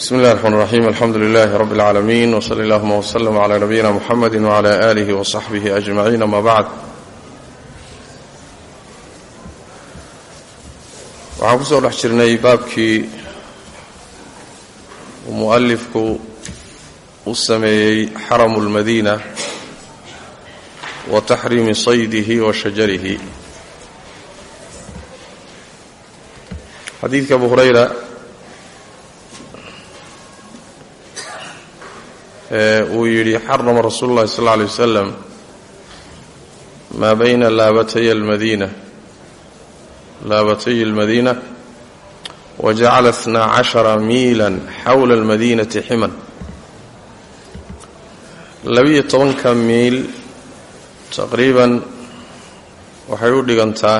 bsmi اllahi الرحmn الرaxيm alxamdu لlh rb العaalamiin وصlى اllهma وslm عlى nabiyina mxamedi وعlى آlih وصaxbih أجmaعin ama bعd waxaan ku soo dhex jirnay baabkii uu muؤalifku u sameeyey xaramu اlmadina wa taxriimi saydihi wa shajarihi xadiidka abu hurayra uu yidhi xarama rasuulu llahi sal alay wasalam maa bayna laabatay almadiina. Laabatay almadiina. Wajacala اثna cashara miilan xowla almadiinati ximan labiyo tobanka miil taqriiban waxay u dhigantaa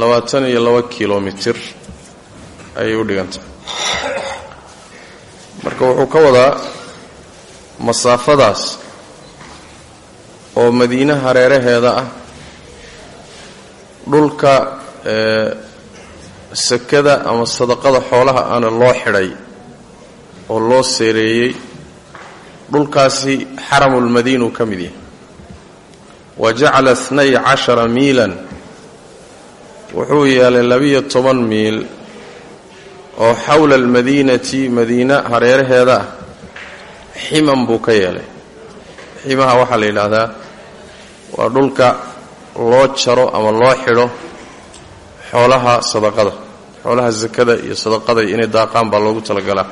labaatan iyo laba kilomitir ayay u dhigantaa marka wuxuu ka wadaa masaafadaas oo madiine hareeraheeda ah. Dhulka sakada ama sadaqada xoolaha aana loo xidhay oo loo seereeyey dhulkaasi xaramulmadiina uu ka mid yahay. Wa jacala itnay cashara miilan. Wuxuu yeelay labiyo toban miil oo xowla almadiinati madiina hareeraheeda ah. Ximan buu ka yeelay. Ximaha waxaa la yidhaahdaa waa dhulka loo jaro ama loo xidho xoolaha sadaqada xoolaha sakada iyo sadaqada inay daaqaan baa loogu talagalaa.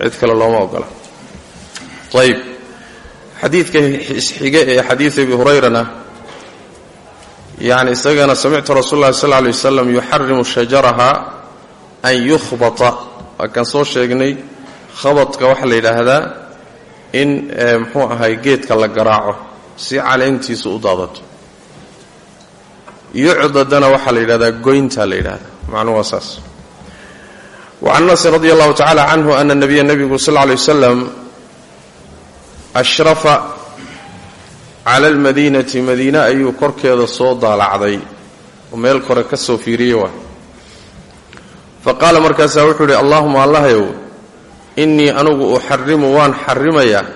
Cid kale looma ogola. Ayib xadiidka isxige ee xadiid abi hurayrana yani isagana samictu rasuul llahi sal alay wasalam yuxarimu shajaraha an yuhbata waa kaan soo sheegnay khabadka waxaa la yidhaahdaa in muxuu ahay geedka la garaaco si caleyntiisu u daadato. Yucdadana waxaa la yidhahdaa goyntaa la yidhahdaa macnuhu waa saas. Wacan anasin radi allahu tacala canhu ana nabiya nebigu sal lay wasalam ashrafa cala almadiinati. Madiine ayuu korkeeda soo daalacday oo meel kore ka soo fiiriyey waa faqaala markaasaa wuxuu yidhi allahuma allahyow innii anugu uxarimu waan xarimayaa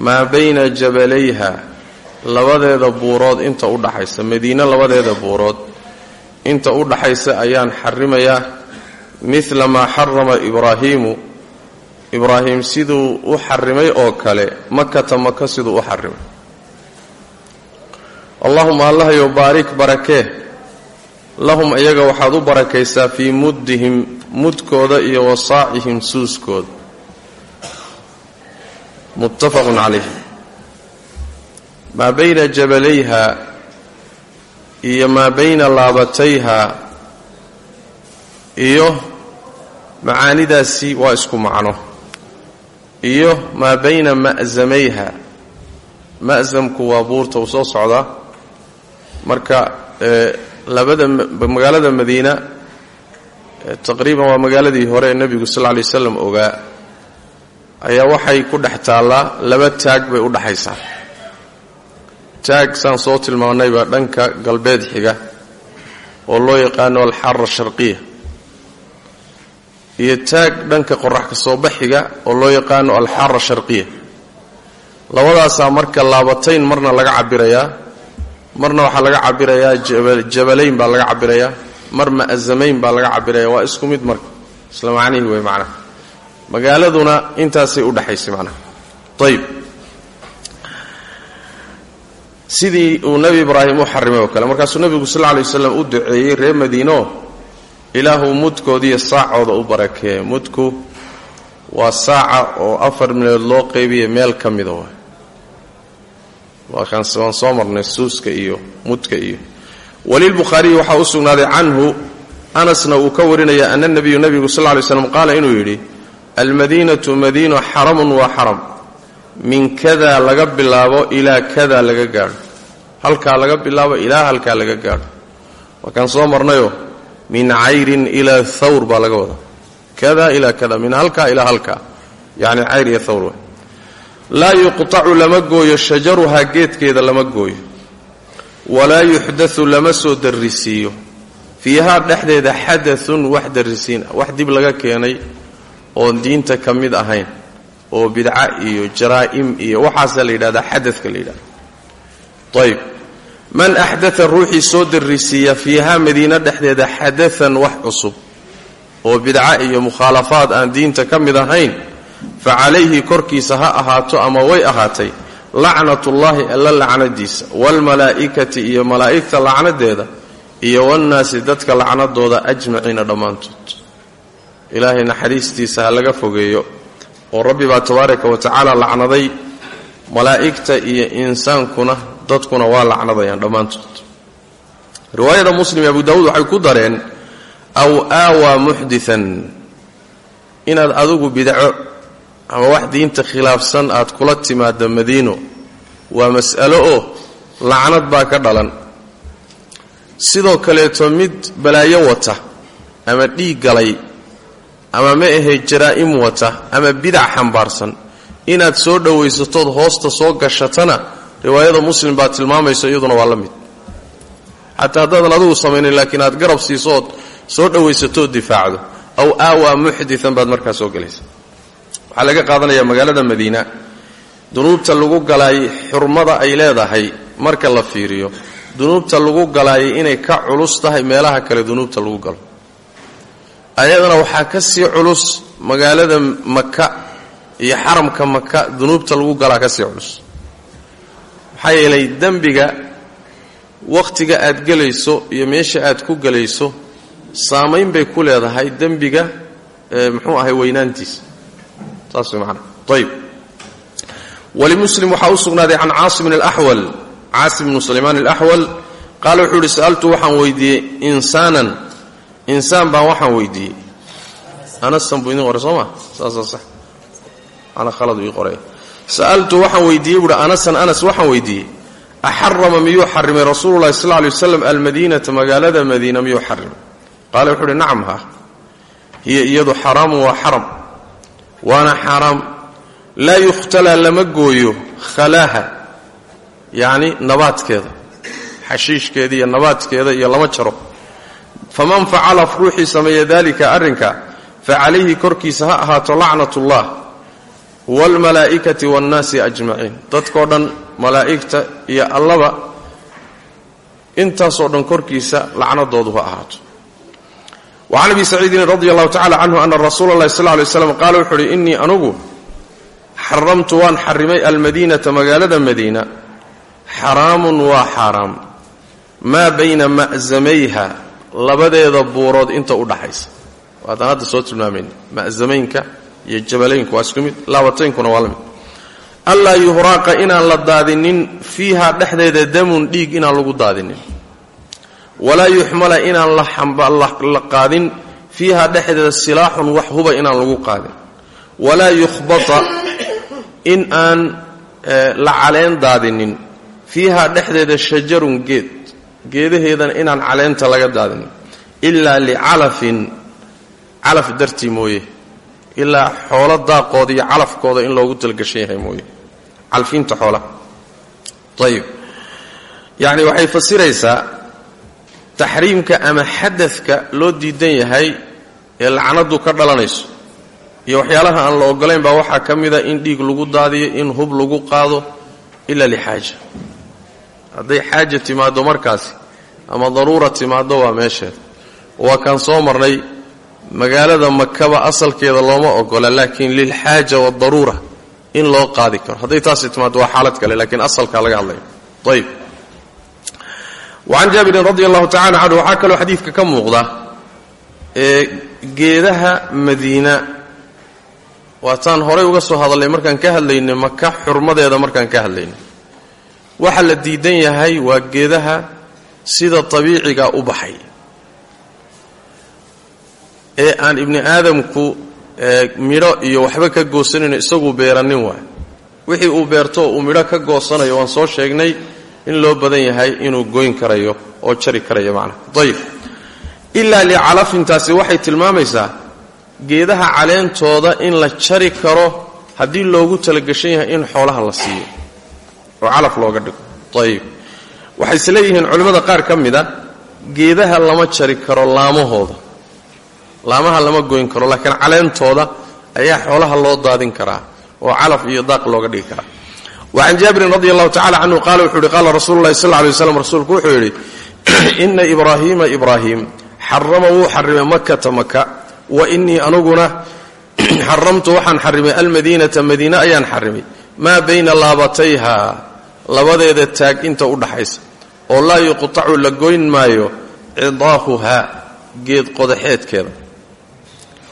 maa bayna jabalayha labadeeda buurood inta u dhaxaysa madiine labadeeda buurood inta u dhaxaysa ayaan xarimayaa midla maa xarama ibraahiimu. Ibraahim siduu u xarimay oo kale makata maka siduu u xarimay allahuma allahyow baarik barakee lahum iyaga waxaad u barakaysaa fii muddihim mudkooda iyo wasaacihim suuskooda muttafaqun calayh. Maa bayna jabalayha iyo maa bayna laabatayha iyo macaanidaasi waa isku macno. Iyo maa bayna ma'samayha ma'samku waa buurta uu soo socdaa marka labada magaalada madiina taqriiban waa magaaladii hore ee nebigu sal lay waslam ogaa ayaa waxay ku dhex taallaa laba taag bay u dhaxaysaa. Taag saan soo tilmaanayba dhanka galbeed xiga oo loo yaqaano alxara sharqiya iyo taag dhanka qorax ka soo baxiga oo loo yaqaano alxara sharqiya labadaasaa marka laabatayn marna laga cabirayaa marna waxaa laga cabirayaa jabalayn baa laga cabirayaa mar ma'samayn baa laga cabiraya waa isku mid marka isla macnihii wey macnaha magaaladuna intaasay u dhaxaysay macnaha ayib sidii uu nebi ibraahim u xarimay oo kale markaasuu nebigu sal lla lay waslam u duceeyey reer madiino ilaahuu mudkoodiiyo saacooda u barakeeye mudku waa saaca oo afar milood loo qeybiya meel ka mida wa waan soo marnay suuska iyo mudka iyo. Walilbukhaariyi waxaa u sugnaaday canhu anasna uu ka warinaya ana nabiyu nabigu sal ly slam qaala inuu yidhi almadiinatu madiino xaramun waa xaram. Min kada laga bilaabo ilaa kada laga gaadho. Halkaa laga bilaabo ilaa halkaa laga gaadho. Waa kaan soo marnayo min cayrin ilaa thawr baa laga wadaa. Kada ilaa kada min halkaa ilaa halkaa. Yacni cayr iyo thawr laa yuqtacu lama gooyo shajaruhaa geedkeeda lama gooyo. Walaa yuxdatu lama soo darrisiiyo. Fiihaa dhexdeeda xadaun wax darrisiin wax dib laga keenay oon diinta ka mid ahayn oo bidca iyo jaraa'im iyo waxaasaa la yidhahdaa xadadka la yidhahda ayb man axdaa ruuxii soo darrisiiya fiihaa madiine dhexdeeda xadaan wax cusub oo bidca iyo mukhaalafaad aan diinta ka mid ahayn fa calayhi korkiisa ha ahaato ama way ahaatay lacnatullaahi alla lacnadiisa waalmalaa'ikati iyo malaa'igta lacnadeeda iyo wannaasi dadka lacnadooda ajmaciina dhammaantood ilaahay naxariistiisa ha laga fogeeyo oo rabbi baa tabaaraka wa tacaala lacnaday malaa'igta iyo insaankuna dadkuna waa lacnadayaan dhammaantood riwaayada muslim abu daawuud waxay ku dareen aw aawaa muxdian inaad adigu bidco ama wax diinta khilaafsan aad kula timaada madiino waa mas'alo oo lacnad baa ka dhalan. Sidoo kaleeto mid balaayo wata ama dhiig galay ama ma ahe jaraa'im wata ama bidac xambaarsan inaad soo dhowaysatood hoosta soo gashatana riwaayada muslim baa tilmaamayso iyaduna waa la mid. Xataa haddaadan adigu samaynin laakiin aad garab siisood soo dhowaysatood difaacdo aw aawaa muxdian baad markaa soo gelaysa waxaa laga qaadanayaa magaalada madiina. Dunuubta lagu galaay xurmada ay leedahay marka la fiiriyo. Dunuubta lagu galaayay inay ka culus tahay meelaha kale dunuubta lagu galo. Ayadana waxaa ka sii culus magaalada maka iyo xaramka maka dunuubta lagu galaa ka sii culus. Maxaa yeelay dembiga wakhtiga aad gelayso iyo meesha aad ku gelayso saamayn bay ku leedahay dembiga muxuu ahay weynaantiisa walimuslim waxaa u sugnaaday can caasimin alaxwal caasim bnu sulaymaan alaxwal qaala wuxuu uhi sa'altu waxaan weydiiyey insaanan. Insaan baan waxaan weydiiyey. Anasan buu idin qoray soo ma? Saasaa sax. Ana khaladu ii qoraya sa'altu waxaan weydiiyey buuhi anasan anas waxaan weydiiyey. Axarama miyuu xarimay rasuululahi sal lay waslam almadiinata magaalada madiina miyuu xarimay? Qaala wuxuu uhi nacam ha. Hiya iyadu xaraamun waa xaram waana xaaraam laa yukhtalaa lama gooyo khalaaha yacni nabaadkeeda xashiishkeeda iyo nabaadkeeda iyo lama jaro. Faman facala ruuxii sameeya daalika arrinka fa calayhi korkiisa ha ahaato lacnatullah waalmalaa'ikati waannaasi ajmaciin. Dadkoo dhan malaa'igta iyo allaba intaasoo dhan korkiisa lacnadoodu ha ahaato wacan abi saciidin radi allahu tacala canhu ana rasuula allahi sal lay slam qaala wuxuu uhi innii anugu xaramtu waan xarimay almadiinata magaalada madiina. Xaraamun waa xaaraam. Maa bayna ma'samayha labadeeda buurood inta u dhaxaysa. Waadaan hadda soo tilmaamayna ma'samaynka iyo jabalaynku waa isku mid laabataynkuna waa la mid. Allaa yuhraaqa inaan la daadinin fiiha dhexdeeda damun dhiig inaan lagu daadinin walaa yuxmala inaan la qaadin fiiha dhexdeeda silaaxun wax huba inaan lagu qaadin. Walaa yukhbata in aan la caleen daadinin fiiha dhexdeeda shajarun geed geedaheedana inaan caleenta laga daadinin. Ilaa licalafin calaf dartii mooye. Ilaa xoolo daaqooda iyo calafkooda in loogu talgashan yahay mooye. Calfiinta xoolaha. Ayib yacni waxay fasiraysaa taxriimka ama xadadka loo diidan yahay ee lacnadu ka dhalanayso. Iyo waxyaalaha aan la ogolayn baa waxaa ka mida in dhiig lagu daadiyo in hub lagu qaado ilaa lixaaja hadday xaaja timaaddo markaasi ama daruura timaaddo waa meesheeda waa kaan soo marnay magaalada makaba asalkeeda looma ogola laakiin lilxaaja waadaruura in loo qaadi karo. Hadday taasi timaaddo waa xaalad kale laakiin asalkaa laga hadlaya ayb wacan jaabirin radi allahu tacala canhu waxaa kaloo xadiidka ka muuqda ee geedaha madiina waataan horay uga soo hadalnay markaan ka hadlaynay maka xurmadeeda markaan ka hadlaynay waxa la diidan yahay waa geedaha sida tabiiciga u baxay ee aan ibni aadamku midho iyo waxba ka goosanayno isagu beeranin waay wixii uu beerto uu midho ka goosanayo waan soo sheegnay in loo badan yahay inuu goyn karayo oo jari karayo macnaha ayib ilaa licalafintaasi waxay tilmaamaysaa geedaha caleentooda in la jari karo haddii loogu talagashan yahay in xoolaha la siiyo oo calaf looga dhigo. Ayib waxay is leeyihiin culimmada qaar ka mid a geedaha lama jari karo laamahooda. Laamaha lama goyn karo laakiin caleentooda ayaa xoolaha loo daadin karaa oo calaf iyo daaq looga dhigi karaa wa can jaabirin radi allahu tacala canhu qaala wuxuu yihi qaala rasuulu llahi sal ly waslam rasuulku wuxuu yidhi ina ibraahiima ibraahim xarama wuu xarimay makata maka wa inii anuguna xaramtu waxaan xarimay almadiinata madiine ayaan xarimay maa bayna laabatayha labadeeda taag inta u dhaxaysa oo laa yuqtacu la goyn maayo cidaahuhaa geed qodaxeedkeeda.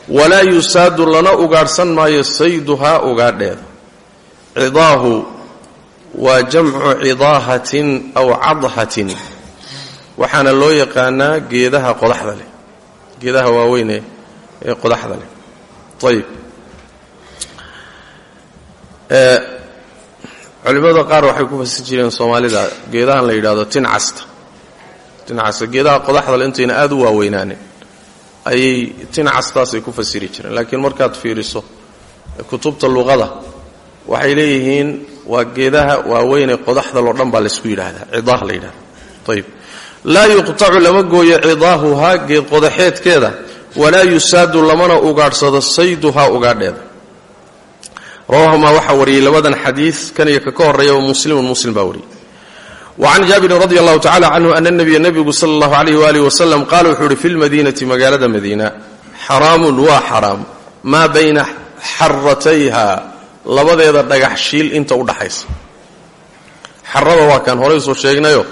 Walaa yusaadu lana ugaadhsan maayo sayduhaa ugaadheeda waa jamcu cidaahatin aw cadhatin. Waxaana loo yaqaanaa geedaha qodaxda leh. Geedaha waaweyne ee qodaxda leh. Ayib culimmada qaar waxay ku fasir jireen soomaalida geedahan la yidhahdo tincasta tincasta geedaha qodaxda le intayna aada u waaweynaanin. Ayay tincastaasay ku fasiri jireen. Laakiin markaad fiiriso kutubta luqada waxay leeyihiin waa geedaha waaweynee qodaxdaloo dhan baa laysku yidhaahdaa. Cidaah la yidhahda ayib laa yuqtacu lama gooyo cidaahuhaa geed qodaxeedkeeda. Walaa yusaadu lamana ugaadhsado sayduhaa ugaadheeda. Rawahumaa waxaa wariyey labadan xadiid kan iyo ka ka horreeyaba muslimun muslim baa wariyey. Wa can jaabirin radi allahu tacala canhu ana nabiya nebigu sala allahu alayh waalihi wasalam qaala wuxuu uhi fi lmadiinati magaalada madiina xaraamun waa xaraam. Maa bayna xaratayha labadeeda dhagax shiil inta u dhaxaysa. Xarada waa kaan horay soo sheegnayo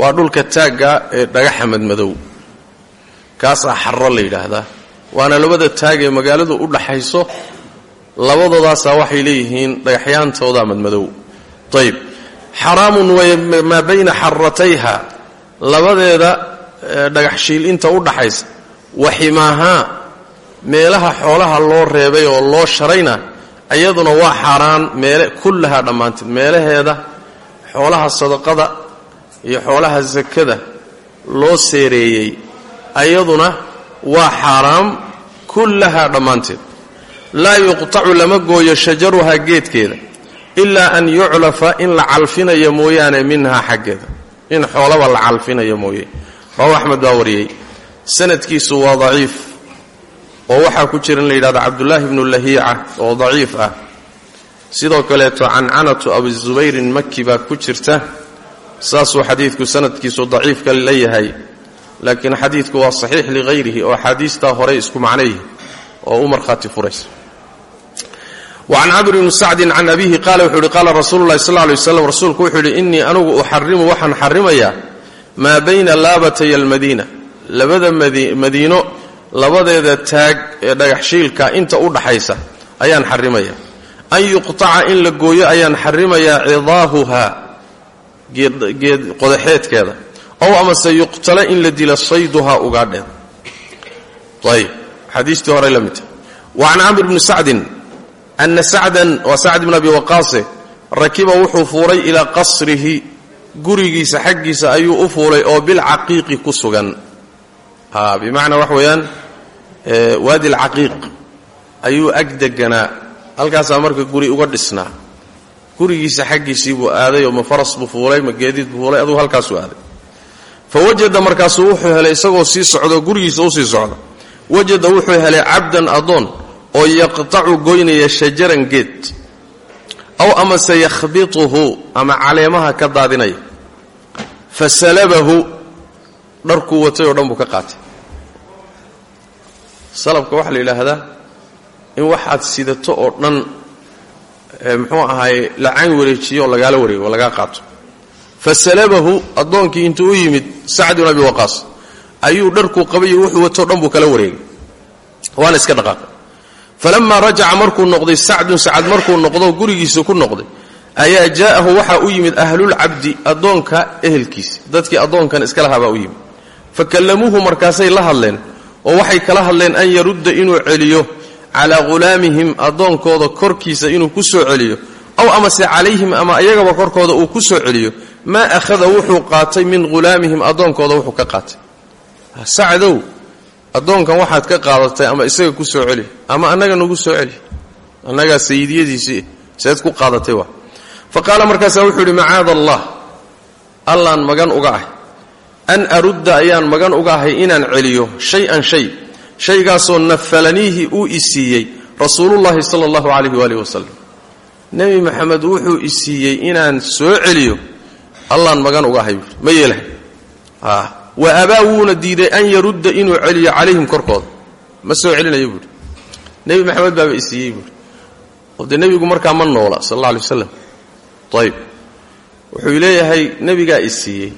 waa dhulka taagga ee dhagaxa madmadow kaasaa xaro la yidhaahdaa. Waana labada taag ee magaaladu u dhaxayso labadoodaasaa waxay leeyihiin dhagaxyaantooda madmadow ayib xaraamun maa bayna xaratayha labadeeda dhagax shiil inta u dhaxaysa. Wa ximaahaa meelaha xoolaha loo reebay oo loo sharayna iyaduna waa xaaraan meele kullahaa dhammaanteed meelaheeda xoolaha sadaqada iyo xoolaha sakada loo seereeyey ayaduna waa xaaraam kullahaa dhammaanteed. Laa yuqtacu lama gooyo shajaruhaa geedkeeda ilaa an yuclafa in la calfinayo mooyaane minhaa xaggeeda. In xoolaba la calfinayo mooye. Rawahu axmed baa wariyey. Sanadkiisu waa daciif oo waxaa ku jira in la yidhahdo cabdullaahi bnu lahiica oo daciif ah. Sidoo kaleeto cancanatu abizubayrin maki baa ku jirta saasuu xadiidku sanadkiisu daciifka leeyahay laakiin xadiidku waa saxiix lighayrihi oo axaadiistaa horey isku macnayihi oo u marhaati furaysa. Wacan camr bni sacdin can abihi qaala wuxuu uhi qaala rasuulu lahi sal lay waslam rasuulku wuxuu yidhi innii anugu uxarimu waxaan xarimayaa maa bayna laabatay almadiina labada madiino labadeeda taag ee dhagaxshiilka inta u dhaxaysa ayaan xarimayaa an yuqtaca in la gooyo ayaan xarimayaa cidaahuhaa geed qodaxeedkeeda. Ow amase yuqtala in la dila sayduhaa ugaadheeda ayb xadiistii hore la midta wa can camr bni sacdin ana sacdan waa sacd bn abi waqaase rakiba wuxuu fuulay ilaa qasrihi. Gurigiisa xaggiisa ayuu u fuulay oo bilcaqiiqi ku sugan. Bimacnaa wax weeyaan waadi alcaqiiq. Ayuu ag deganaa halkaasaa marka guri uga dhisnaa. Gurigiisa xaggiisii buu aaday oo ma faras buu fuulay ma geediid buu fuulay aduu halkaasuu aaday. Fa wajada markaasuu wuxuu helay isagoo sii socdo gurigiisa u sii socda wajada wuxuu helay cabdan addoon oo yaqtacu goynaya shajaran geed. Aw amase yakhbituhu ama caleemaha ka daadinaya. Fa salabahu dharkuu watay oo dhan buu ka qaatay salabka waxaa la yidhaahdaa in waxaad sidato oo dhan muxuu ahaaye la cayn wareejiyo lagaala wareego oo lagaa qaato. Fa salabahu addoonkii intuu u yimid sacd bin abi waqaas ayuu dharkuu qabayo wuxuu watoo dhan buu kala wareegay. Waana iska dhaqaaqay falamaa rajaca markuu noqday sacdun sacad markuu noqdo gurigiisa ku noqday ayaa jaa'ahu waxaa u yimid ahlulcabdi addoonka ehelkiisa dadkii addoonkan iska lahaa baa u yimid. Fa kallamuuhu markaasay la hadleen oo waxay kala hadleen an yarudda inuu celiyo calaa ghulaamihim addoonkooda korkiisa inuu ku soo celiyo aw amase calayhim ama ayagaba korkooda uu ku soo celiyo maa akhada wuxuu qaatay min ghulaamihim addoonkooda wuxuu ka qaatay. Sacdow addoonkan waxaad ka qaadatay ama isaga ku soo celi ama annaga nagu soo celi? Annagaa sayidiyadiisii seed ku qaadatay waa. Fa qaala markaasaa wuxuu yidhi macaada allah allaan magan uga ahay an arudda ayaan magan uga ahay inaan celiyo shay-an shay. Shaygaasoo nafalaniihi uu isiiyey rasuulullaahi sala allahu calayhi waalihi wasalam nebi maxamed wuxuu isiiyey inaan soo celiyo. Allaan magan uga ahay ma yeelahay. Wa abaa wuuna diiday an yarudda inuu celiyo calayhim korkooda. Ma soo celinayo buuhi nebi maxamed baaba isiiyey buuhi oo dee nebigu markaa ma noola sal alla alay waslam ayb wuxuu leeyahay nebigaa isiiyey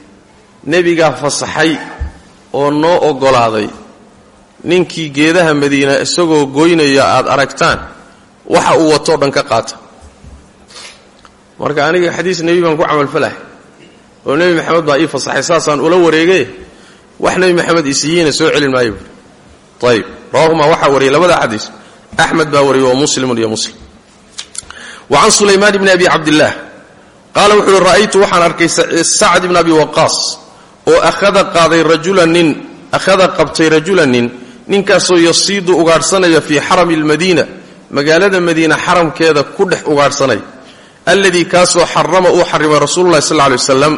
nebigaa fasaxay oo noo oggolaaday ninkii geedaha madiina isagoo goynaya aad aragtaan waxa uu watoo dhan ka qaata. Marka aniga xadiis nebi baan ku camalfalahay oo nebi maxamed baa ii fasaxay saasaan ula wareegay wax nebi maxamed isiiyeyna soo celin maayo. Buui ayib rawahumaa waxaa wariyay labada xadiis axmed baa wariyay oo muslimun iyo muslim. Wa can sulaymaan bni abi cabdillaah qaala wuxu uhi ra'aytu waxaan arkay sacd ibn abi waqaas oo akhada qaaday rajulan nin akhada qabtay rajulan nin ninkaasoo yasiidu ugaadhsanaya fii xarami almadiina magaalada madiina xaramkeeda ku dhex ugaadhsanaya alladii kaasoo xarama uu xarimay rasuululahi sal lla lay wasalam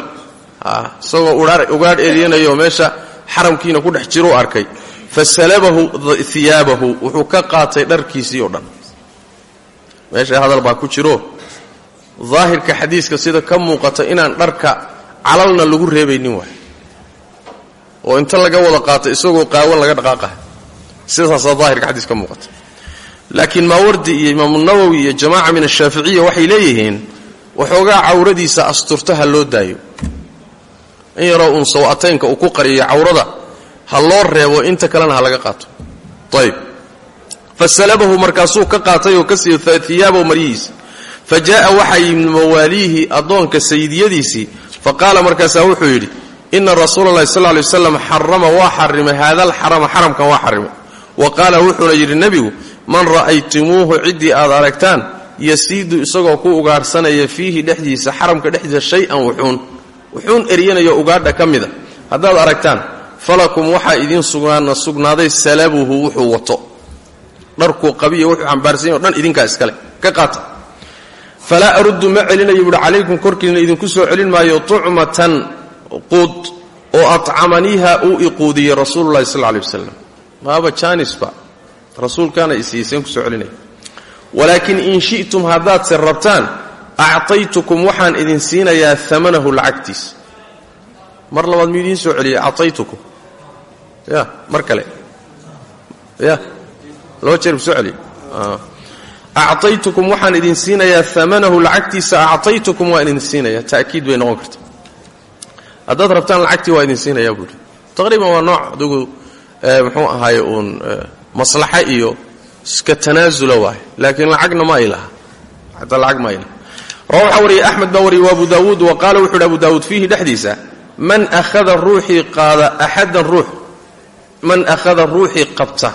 isagoo ugaadh eryanayo meesha xaramkiina ku dhex jiruu arkay. Fasalabahu iyaabahu wuxuu ka qaatay dharkiisii oo dhan. Meesha hadal baa ku jiro. Daahirka xadiiska sida ka muuqata inaan dharka calalna lagu reebaynin waay oo inta laga wada qaato isagoo qaawan laga dhaqaaqaha sidaasaa daahirka xadiis ka muuqata. Laakiin maawardi iyo imaamu nawowi iyo jamaaca min ashaaficiya waxay leeyihiin waxoogaa cawradiisa asturta ha loo daayo. In yaroo uun sawataynka uu ku qariyo cawrada ha loo reebo inta kalena ha laga qaato. Ayb fasalabahu markaasuu ka qaatay oo ka siiyo iyaabahu maryihiisa fa jaa'a waxaa yimid mawaaliihi addoonka sayidiyadiisii fa qaala markaasaa wuxuu yidhi ina rasuula allahi sal lay waslam xarama waa xarimay haada alxarama xaramkan waa xarimay wa qaala wuxuuna yidhi nebigu man ra'aytumuuhu ciddii aad aragtaan yasiidu isagoo ku ugaadhsanaya fiihi dhexdiisa xaramka dhexdiisa shay-an wuxuun wuxuun eryanayo ugaadha ka mida haddaad aragtaan falakum waxaa idiin sugnaaday salabuhu wuxuu wato. Dharkuu qabiya wuxuu xambaarsan o dhan idinkaa iskale ka qaata. Falaa aruddu ma celinayo buuhi calaykum korkiina idinku soo celin maayo tucmatan quud oo acamaniiha uu iquudiyey rasuululahi sal lay wasalam maaba jaanisba rasuulkaana isiiseen ku soo celinaya walaakin in shi'tum haddaadse rabtaan actaytukum waxaan idin siinayaa amanahu lacagtiis. Mar labaad miyuu soo celiyay acaytukum ya mar kale. Ya laba jeer ku soo celiya acaytukum waxaan idin siinayaa amanahu lacagtiisa acaytukum waan idin siinaya ta'kiid bay noqon karta haddaad rabtaan lacagtii waa idin siinayaa buuhi taqriiban waa nooc adigu muxuu ahaaye uun maslaxa iyo iska tanaasula waay laakiin lacagna ma ay laha xataa lacag ma ay laha rawa waxaa wariyay axmed baa wariyay wa abu daawuud wa qaala wuxu uhi abu daawuud fiihi dhexdiisa man ahada ruuxii qaada axadan ruux man akhada ruuxii qabta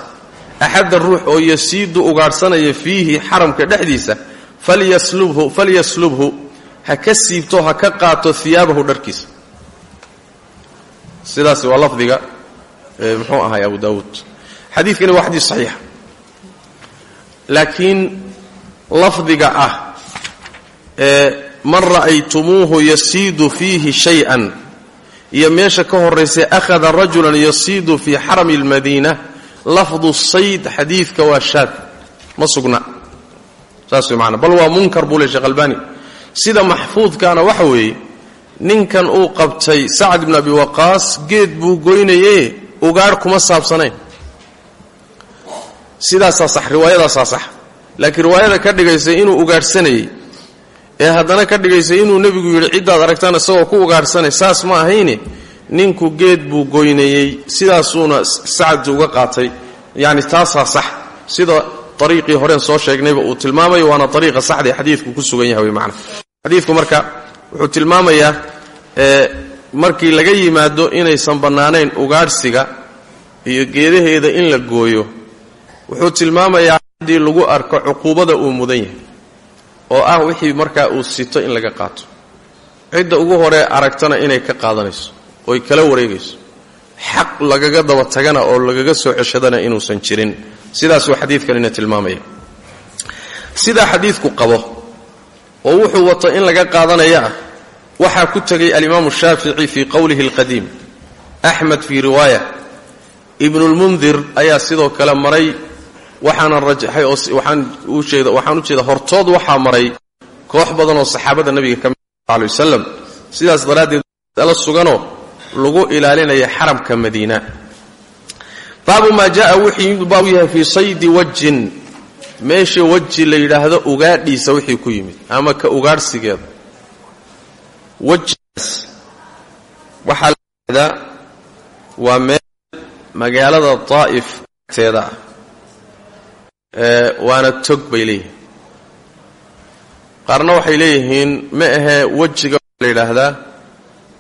axadan ruux oo yasiidu ugaadhsanaya fiihi xaramka dhexdiisa falyaslubhu ha ka siibto ha qaato hiyaabahu dharkiisa sidaasi waa lafdiga muxuu ahay abu daawuud xadiidkani waa xadiis saxiixa laakiin lafdiga ah ee man ra'aytumuuhu yasiidu fiihi shay-an iyo meesha ka horraysay akhada rajulan yasiidu fii xarami almadiina lafdu sayd xadiidka waa shaad. Ma sugna. Saas way maanaa bal waa munkar buu le sheekh albani. Sida maxfuudkaana waxa weeye ninkan uu qabtay sacd ibn abi waqaas geed buu goynaye ugaadh kuma saabsanayn. Sidaasaa sax riwaayadaasaa sax laakiin riwaayada ka dhigaysay inuu ugaadhsanayey ee haddana ka dhigaysay inuu nebigu yidhi ciddaad aragtaan isagoo ku ugaadhsanay saas ma ahayne? Ninku geed buu goynayey. Sidaasuuna sacad uga qaatay. Yacni taasaa sax sida ariiqii horeen soo sheegnayba uu tilmaamayo waana ariiqa saxda ee ku sugan yahay wey macana xadiidku marka wuxuu tilmaamayaa markii laga yimaado inaysan bannaanayn ugaadhsiga iyo geedaheeda in la gooyo wuxuu tilmaamayaa haddii lagu arko cuquubada uu mudan yahay oo ah wixii markaa uu sito in laga qaato. Cidda ugu horee aragtana inay ka qaadanayso oy kala wareegayso. Xaq lagaga daba tagana oo lagaga soo ceshadana inuusan jirin. Sidaasuu xadiidkanina tilmaamaya. Sidaa xadiidku qabo oo wuxuu wato in laga qaadanaya ah waxaa ku tegay alimaamu shaafici fii qowlihi alqadiim. Axmed fii riwaaya ibnulmundir ayaa sidoo kale maray. Waxaana rajaxay oo waxaan ujeeda hortood waxaa maray koox badan oo saxaabada nabiga ka mid sal ly wasalam sidaas daraaddeed ala suganoo lagu ilaalinaya xaramka madiina. Baabu maa jaa wuxuu baabu yahay fii saydi wajin meesha weji la yidhaahdo ugaadhiisa wixii ku yimid ama ka ugaadhsigeeda wejigaas waxaa la yidhahdaa waa meel magaalada daa'if agteeda. Ah waana tog bay leeyihiin. Qaarna waxay leeyihiin ma ahee wejiga la yidhaahdaa.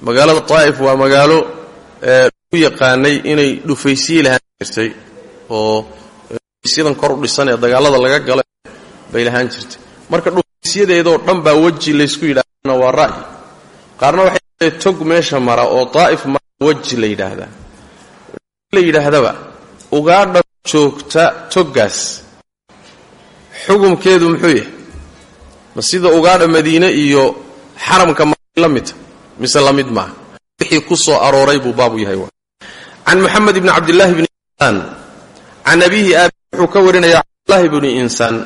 Magaalada daa'if waa magaalo u yaqaanay inay dhufaysiyi lahaan jirtay oo dhufaysiyadan kor u dhisan ee dagaalada laga galo bay lahaan jirtay. Marka dhufaysyadeedoo dhan baa weji laysku yidhahdana waa ra'yi qaarna waxay tog meesha mara oo daa'if mara weji la yidhaahdaa. La yidhaahdaba joogta toggaas. Xukumkeedu muxuu yahay? Ma sida ugaadha madiine iyo xaramka la midta mise la mid maaha? Wixii ku soo arooray buu baabu yahay can muxamed bni cabdillaahi bni insaan can abiihi aabi wuxuu ka warinaya cabdillaahi bni insaan.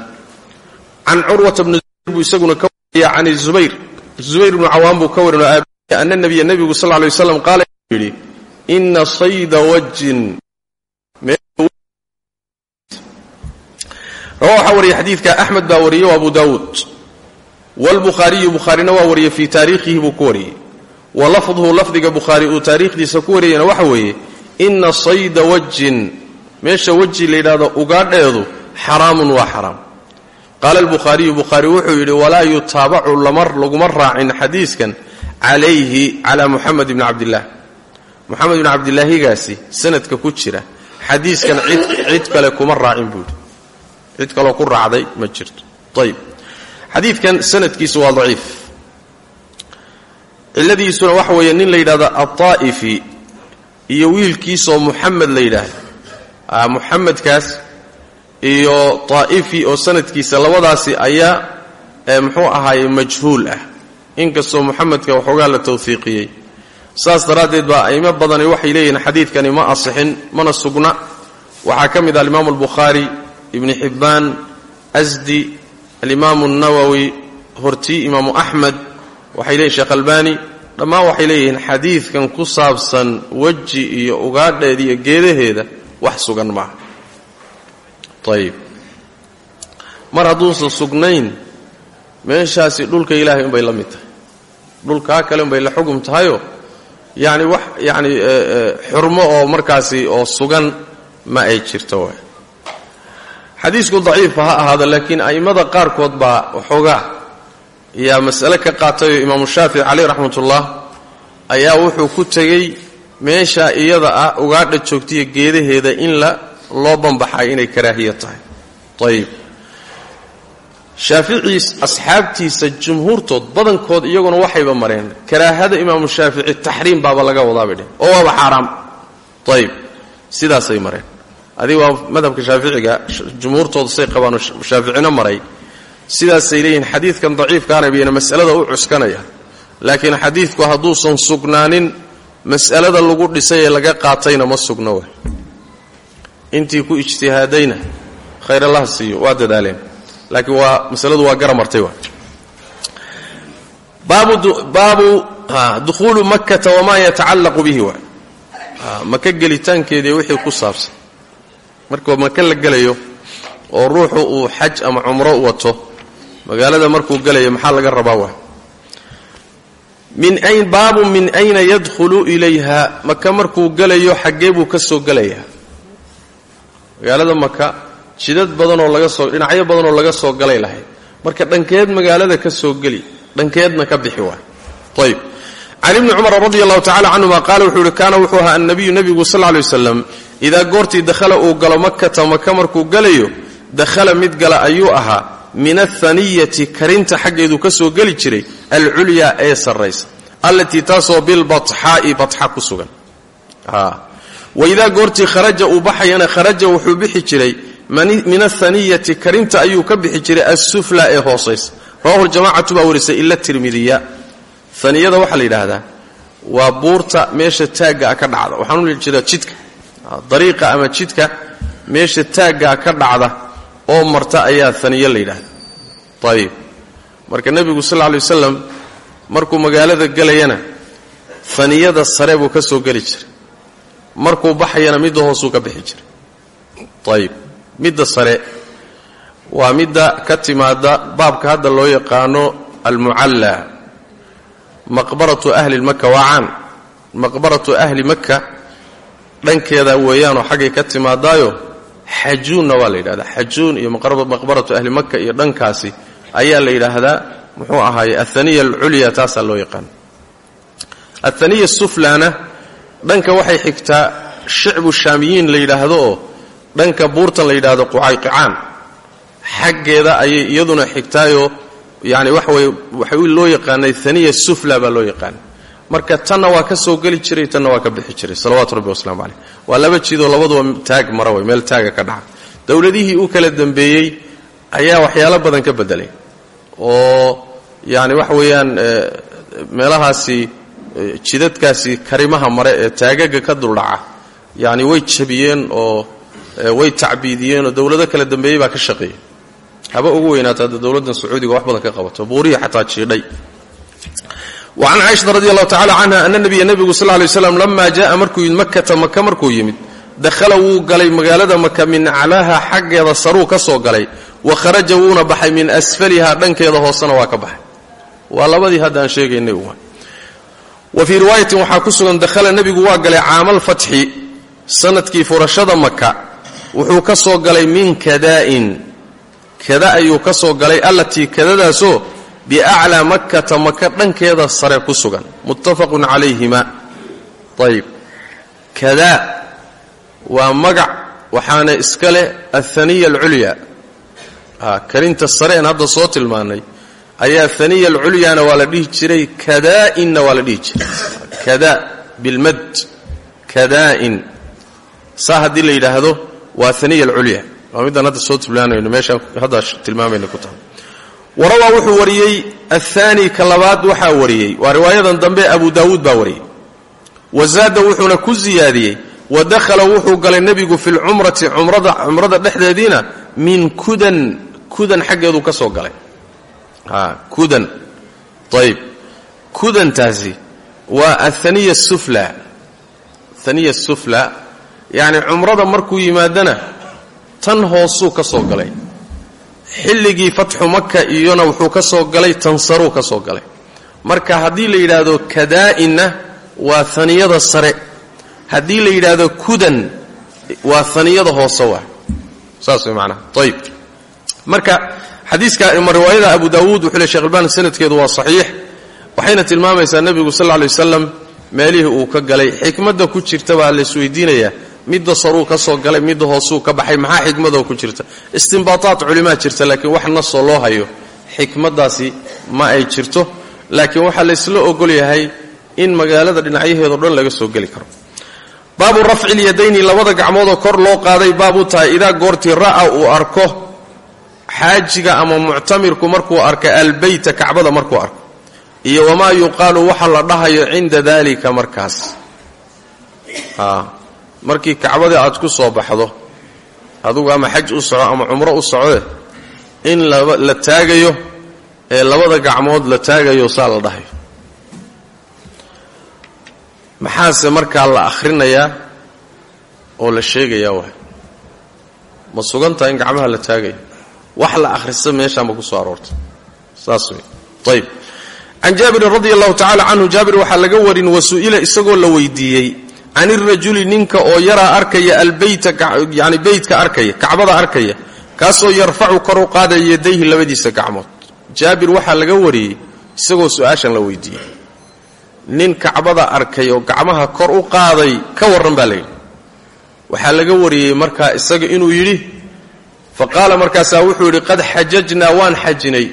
Can curwata bni zubayr isaguna ka warinaya can zubayr zubayr bnu cawaan buu ka aabihi ana nabiya nebigu sal lay waslam qaala yidhi ina sayda wajin rawa waxaa wariyay xadiidka axmed baa wariyey wa abu daawuud wlbukhaariyu bukhaarina waa wariyey fii taariikhihi buu ku wariyey. Wa lafduhu lafdiga bukhaari uu taariikhdiisa ku wariyeyna waxa weeye ina sayda wajin meesha weji la yidhahdo ugaadheedu xaraamun waa xaraam qaala albukhaariyu bukhaari wuxuu yidhi walaa yutaabacu laguma raacin xadiiskan calayhi calaa muxamed bni cabdillaah moxamed bni cabdilaahigaasi sanadka ku jira xadiiskan cid kale kuma raacin buuhi cid kaloo ku raacday ma jirto. Ayb xadiidkan sanadkiisu waa daciif. Cilladiisuna waxa weeye nin la yidhahdo altaa'ifi iyo wiilkiisoo muxamed la yidhaahdo muxamedkaas iyo taa'ifi oo sanadkiisa labadaasi ayaa muxuu ahaaye majhuul ah. Inkastoo muxamedka waxoogaa la tawfiiqiyey. Saas daraaddeed baa a'imo badani waxay leeyihiin xadiidkani ma asixin mana sugna. Waxaa ka mid ah alimaamu albukhaari ibni xibbaan asdi alimaamu اnawowi hortii imaamu axmed waxay leeyihiin sheekh albani dhammaan waxay leeyihiin xadiidkan ku saabsan weji iyo ugaadheeda iyo geedaheeda wax sugan maaha ayib mar hadduusan sugnayn meeshaasi dhulka ilaahay unbay la mid tahay. Dhulkaa kale unbay la xugum tahayoo yacni wax yacni xurmo oo markaasi oo sugan ma ay jirto waay. Xadiisku daciifa ha ahaado laakiin a'immada qaarkood baa waxoogaa yaa mas'ale ka qaatayoo imaamu shaafici caleyh raxmatullah ayaa wuxuu ku tegey meesha iyada ah ugaadha joogtaiyo geedaheeda in la loo banbaxay inay karaahiya tahay. Ayib shaaficiis asxaabtiisa jumhuurtood badankood iyaguna waxayba mareen karaahada imaamu shaafici taxriim baaba laga wadaabay dheh oo waaba xaaraam. Ayib sidaasay mareen. Adiga waa madhabka shaaficiga jumhuurtooda say qabaanoo shaaficina maray sidaasay leeyihiin xadiidkan daciifkaana bayna mas'alada u cuskanaya. Laakiin xadiidku hadduusan sugnaanin mas'alada lagu dhisay ee laga qaatayna ma sugno wa intii ku ijtihaadayna khayr allah siiyo waa dadaaleen. Laakiin waa masaladu waa gara martay baabu dukhuulu makkata wamaa yatacallaqu bihi wa maka gelitaankeedii wixii ku saabsan. Marka maka la gelayo oo ruuxu uu xaj ama cumro wato magaalada markuu gelayo maxaa laga rabaa wa min baabu min ayna yadkhulu ilayha. Maka markuu gelayo xaggee buu ka soo gelayaa magaalada maka jidad badanoo laga soo dhinacyo badanoo laga soo galay lahayd marka dhankeed magaalada ka soo geli dhankeedna ka bixi waay ayb can ibni cumar radi allahu tacala canhuma qaala wuxuu yihi kaana wuxuu ahaa annabiyu nebigu sal lla lay waslam idaa goortii dakhala uu galo makata maka markuu galayo dakhala mid gala ayuu ahaa min athaniyati karinta xaggeedu ka soo geli jiray alculyaa ee sarraysa allatii taasoo bilbatxaa'i batxa ku sugan waidaa goortii kharaja uu baxayana kharaja wuxuu bixi jiray min athaniyati karinta ayuu ka bixi jiray assufla ee hoosaysa rawahu ljamacatu baa warisay ila tirmidiya aniyada waxaa la yidhaahdaa waa buurta meesha taaggaa ka dhacda waxaan uli jeedaa jidka dariiqa ama jidka meesha taaggaa ka dhacda oo marta ayaa aniyo la yidhaahda ayib marka nebigu sal lay wasalam markuu magaalada gelayana aniyada sare buu ka soo geli jiray markuu baxayana midda hoosuu ka bixi jiray. Ayib midda sare waa midda ka timaada baabka hadda loo yaqaano almucalla maqbaratu ahli maka waa maqbaratu ahli maka dhankeeda weeyaanoo xaggay ka timaadaayo xajuunna waa la yidhahdaa. Xajuun iyo maqbaratu ahli maka iyo dhankaasi ayaa la yidhaahdaa muxuu ahaaye athaniya alculya taasaa loo yaqaana athaniya suflana dhanka waxay xigtaa shicbu shaamiyiin la yidhaahdo oo dhanka buurtan la yidhaahdo qucayqicaan xaggeeda ayay iyaduna xigtaayoo yani waxa weye waxa loo yaqaanay aniya sufla baa loo yaqaanay marka tanna waa ka soo geli jiray tanna waa ka bixi jiray. Salawaatu rabbi wasalaamu caleyh waa laba jidoo labaduba taag mara wey meel taaga ka dhaca. Dowladihii u kala dambeeyey ayaa waxyaalo badan ka bedelay. Oo yani waxa weeyaan meelahaasi jidadkaasi karimaha mare ee taagaga ka duldhaca yani way jabiyeen oo way tacbiidiyeen oo dowlado kala dambeeyey baa ka shaqeeyey. Haba ugu weynaata hadda dowladdan sacuudiga wax badan ka qabato buurihii xataa jiidhay. Wacan caaishata radi allahu tacala canha ana nabiya nebigu sal lay slam lama jaءa markuu yimid makata maka markuu yimid dakhala wuu galay magaalada maka min aclaaha xaggeeda saruu ka soo galay wa kharaja wuuna baxay min asfaliha dhankeeda hoosena waa ka baxay. Waa labadii hadda aan wa fii riwaayatin waxaa ku sugan dakhala nebigu waa galay caamalfatxi sannadkii furashada maka wuxuu ka soo galay min kadaa'in kada ayuu ka soo galay allatii kadadaasoo biaclaa makkata maka dhankeeda sare ku sugan. Muttafaqun calayhima. Ayib kadaa waa magac waxaana iska leh athaniya alculya. Karinta sareen hadda soo tilmaannay ayaa haniya alculyaana waa la dhihi jiray kadaa'inna waa la dhihi jiray. Kada bilmad kadaa'in saa haddii la yidhaahdo waa haniya alculya waa midaan hadda soo tilmaanayno meeshaan hadda tilmaamayna ku tahay. Warawaa wuxuu wariyey aلثaani ka labaad waxaa wariyey. Waa riwaayadan dambe abu daawuud baa wariyey. Wazaada wuxuuna ku ziyaadiyey wadakhala wuxuu galay nebigu fi lcumrati cumrada dhexdeediina min kudan kudan xaggeedu ka soo galay kudan. Ayb kudantaasi waa athaniya sufla. Thaniya sufla yacni cumrada markuu yimaadana tan hoosuu ka soo galay. Xilligii fatxu maka iyona wuxuu ka soo galay tansaruu ka soo galay. Marka haddii la yidhaahdo kadaa'inna waa haniyada sare. Haddii la yidhaahdo kudan waa haniyada hoose waa. Saas ayib marka xadiiska riwaayada abu daawuud wuxuu le shekh albani sanadkeedu waa saxiix waxayna tilmaamaysaa nebigu sal lay wasalam meelihii uu ka galay. Xikmadda ku jirta baa la isweydiinayaa. Midda saruu ka soo galay midda hoosuu ka baxay maxaa xikmadoo ku jirta? Istimbaataat culimaa jirta laakiin wax nasoo loo hayo. Xikmaddaasi ma ay jirto laakiin waxaa laysla ogol yahay in magaalada dhinacyaheedo dhan laga soo geli karo. Baabu rafci lyadayni labada gacmoodoo kor loo qaaday baabuu tahay idaa goortii ra'a uu arko xaajiga ama muctamirku markuu arka albeyta kacbada markuu arko iyo wamaa yuqaalu waxa la dhahayo cinda dalika markaas. Markii kacbadii aad ku soo baxdo adugu ama xaj u soco ama cumro u socde in la taagayo ee labada gacmood la taagayo saa la dhahayo. Maxaase markaa la akhrinayaa oo la sheegayaa waay. Ma sugantaha in gacmaha la taagayo wax la akhrista meeshaanba ku soo aroortay saas wey ayb can jaabirin radi allahu tacala canhu jaabir waxaa laga warin wasu'ila isagoo la weydiiyey can irajuli ninka oo yaraa arkaya albeyta yani beytka arkaya kacbada arkaya kaasoo yarfacu kor u qaadaya yadayhi labadiisa gacmood. Jaabir waxaa laga wariyey isagoo su'aashan la weydiiyey. Nin kacbada arkay oo gacmaha kor u qaaday ka warran baa layidhi laga wariyey markaa isaga inuu yidhi fa qaala markaasaa wuxuu yidhi qad xajajnaa waan xajinay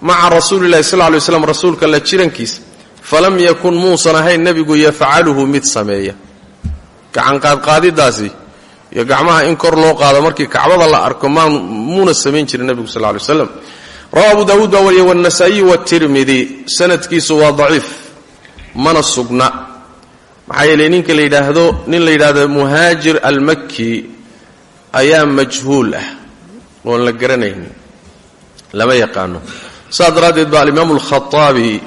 maca rasuuli llahi sal lay slam rasuulka la jirankiisa. Falam yakun muusan ahayn nebigu yafcaluhu mid sameeya. Gacanqaadqaadidaasi iyo gacmaha in kor loo qaado markii kacbada la arko muuna samayn jirin nebigu sal lay slam rawa abu daawuud baa wariyay wاnasaa'iy wاtirmidi sanadkiisu waa daciif mana sugna. Maxaa yeeley ninka la yidhaahdo nin la yidhaahdo muhaajir almaki ayaa majhuul ah oon la garanaynin lama yaqaano. Saas daraaddeed ba alimaamu alkhaaabi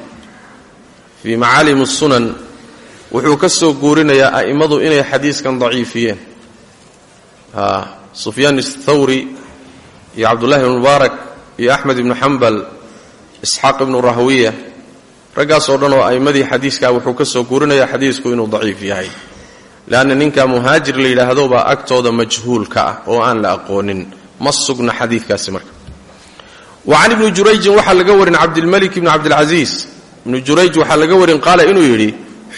fii macaalim الsunan wuxuu ka soo guurinayaa a'immadu inay xadiiskan daciifiyeen. Sufyaan athawri iyo cabdullahi ibn mubaarak iyo axmed ibnu xambal isxaaq ibnu rahwiya raggaas oo dhan oo a'immadii xadiiskaa wuxuu ka soo guurinayaa xadiisku inuu daciif yahay. Leanna ninka muhaajir la yidhaahdo baa agtooda majhuulka ah oo aan la aqoonin ma sugna xadiidkaasi marka. Wa can ibni jurayjin waxaa laga warin cabdilmalik ibni cabdilcasiis. Ibnu jurayj waxaa laga warin qaala inuu yidhi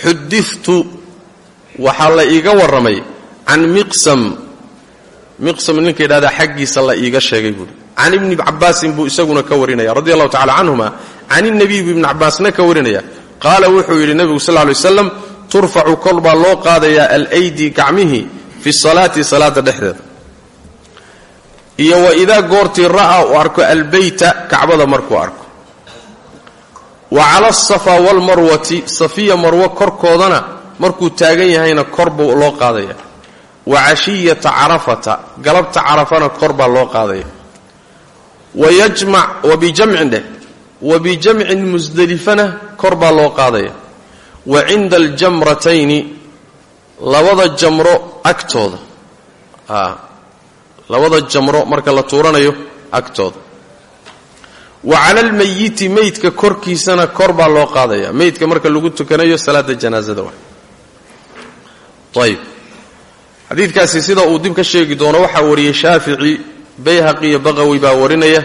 xudidtu waxaa la iiga warramay can miqsam. Miqsam ninka yidhahdaa xaggiisa la iiga sheegay buuhi can ibni cabaasin buu isaguna ka warinaya radi allahu tacala canhuma. Can inabiy buu ibni cabaasna ka warinaya qaala wuxuu yidhi nebigu sal lay waslam turfacu kor baa loo qaadayaa alaydi gacmihii fi salaati salaada dhexdeeda iyo wa idaa goortii ra'a uu arko albeyta kacbada markuu arko. Wa cala asafa waalmarwati safiya marwo korkoodana markuu taagan yahayna kor buu loo qaadaya. Wa cashiyata carafata galabta carafana kor baa loo qaadaya. Wa bijamcin dheh wa bijamcin musdelifana kor baa loo qaadaya. Wa cinda aljamratayni labada jamro agtooda labada jamro marka la tuuranayo agtooda wa cala almayiti meydka korkiisana kor baa loo qaadaya. Meydka marka lagu tukanayo salaada janaasada wa ayib xadiidkaasi sida uu dib ka sheegi doono waxaa wariyey shaafici bayhaqi iyo baqawi baa warinaya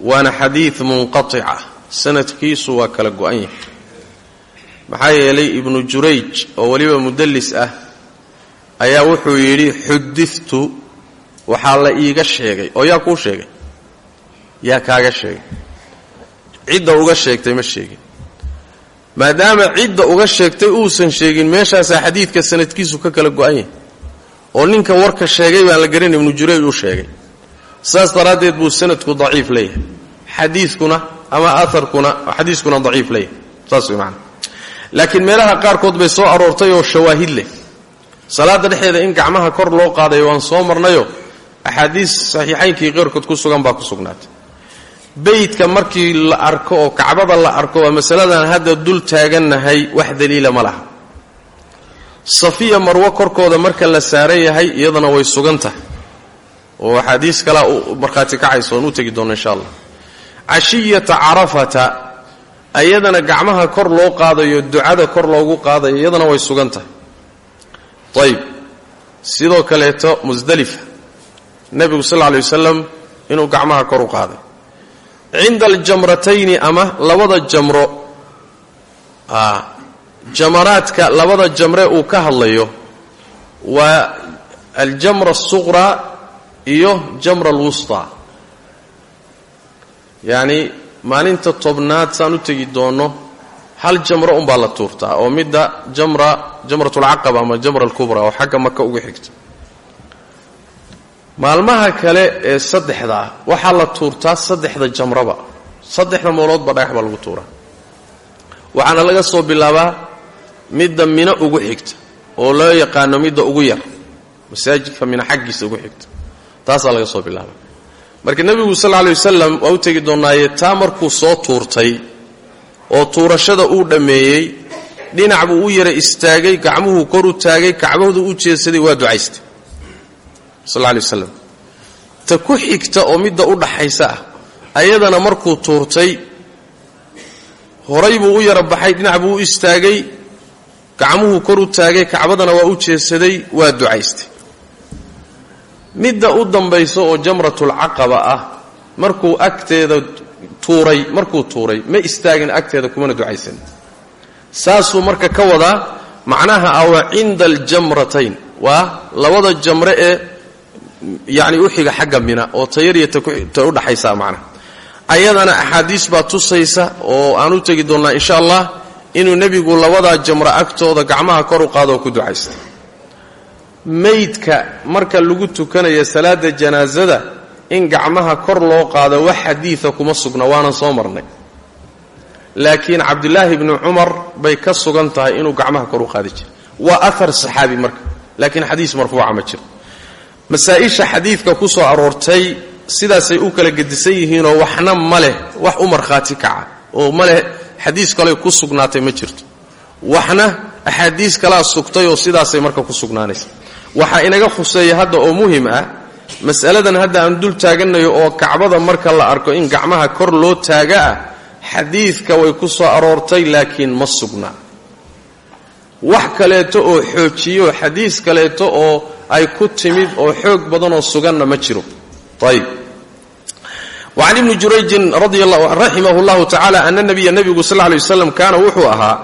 waana xadiid munqatica. Sanadkiisu waa kala go-an yahay. Maxaa yeelay ibnu jurayj oo weliba mudallis ah ayaa wuxuu yidhi xudidtu waxaa la iiga sheegay oo yaa kuu sheegay? Yaa kaaga sheegay? Cidda uga sheegtay ma sheegin. Maadaama cidda uga sheegtay uusan sheegin meeshaasaa xadiidka sanadkiisu ka kala go-an yahay oo ninka warka sheegay baan la garanay ibnu jurayj uu sheegay. Saas daraaddeed buu sanadku daciif leeyahay. Xadiikuna ama aarkuna xadiiskuna daciif leeyahay. Saas way maana laakiin meelaha qaarkood bay soo aroortay oo shawaahid leh. Salaada dhexeeda in gacmaha kor loo qaadayo waan soo marnayo axaadiis saxiixaynkii qeyrkood ku sugan baa ku sugnaatay. Beydka markii la arko oo kacbada la arko waa masaladan hadda dul taagannahay wax daliila ma laha. Safiya marwo korkooda marka la saaran yahay iyadana way sugan tahay. Oo axaadiis kalea u markhaati kacayso oon u tegi doono insha allah. Cashiyata carafata iyadana gacmaha kor loo qaadayo ducada kor loogu qaadayo iyadana way sugan tahay. Ayib sidoo kaleeto musdalifa nebigu sal lla lay wasalam inuu gacmaha kor u qaaday. Cinda aljamratayni ama labada jamro jamaraadka labada jamre uu ka hadlayo waa aljamra asuqraa iyo jamra alwustaa yacni maalinta tobnaad saan u tegi doonno hal jamro unbaa la tuurtaa oo midda jamra jamratulcaqaba ama jamra alkubra oo xagga maka uga xigta maalmaha kale ee saddexda waxaa la tuurtaa saddexda jamraba. Saddexda mooloodba dhagax baa lagu tuuraa. Waxaana laga soo bilaabaa midda mino ugu xigta oo loo yaqaano midda ugu yar masaajidka mina xaggiisa ugu xigta. Taasaa laga soo bilaaba marka nebigu sal lla alay wasalam waa u tegi doonnaaye taa markuu soo tuurtay oo tuurashada uu dhammeeyey dhinac buu u yara istaagay gacmuhuu kor u taagay kacbahdu u jeedsaday waa ducaystay sal alla alay wasalam ta ku xigta oo midda u dhaxaysa ah ayadana markuu tuurtay horay buu u yara baxay dhinac buu u istaagay gacmuhuu kor u taagay kacbadana waa u jeedsaday waa ducaystay. Midda u dambaysa oo jamratulcaqaba ah markuu agteeda tuuray markuu tuuray ma istaagin agteeda kumana ducaysan. Saasuu marka ka wadaa macnaha awa cinda aljamratayn waa labada jamre ee yacni u xiga xagga mina oo tayariya ta u dhaxaysaa macnaha ayadana axaadiis baa tusaysa oo aan u tegi doonnaa insha allah inuu nebigu labadaa jamra agtooda gacmaha kor u qaado ku ducaysta. Maydka marka lagu tukanayo salaada janaasada in gacmaha kor loo qaado wax xadiida kuma sugna waanan soo marnay. Laakiin cabdilaahi bni cumar bay ka sugan tahay inuu gacmaha kor u qaadi jira waa ahar saxaabi marka laakiin xadiis marfuuca ma jiro masaa-isha xadiidka ku soo aroortay sidaasay u kala gedisan yihiinoo waxna ma leh wax u markhaati kaca oo ma leh xadiis kale ku sugnaatay ma jirto. Waxna axaadiis kalaa sugtay oo sidaasay marka ku sugnaanaysa. Waxaa inaga khuseeya hadda oo muhiim ah mas'aladan hadda aan dul taaganayo oo kacbada marka la arko in gacmaha kor loo taaga ah xadiidka way ku soo aroortay laakiin ma sugna. Wax kaleeto oo xoojiyo xadiis kaleeto oo ay ku timid oo xoog badanoo suganna ma jiro. Ayb wacan ibni jurayjin raximahu llahu tacala ana nabiya nebigu sal lay waslam kaana wuxuu ahaa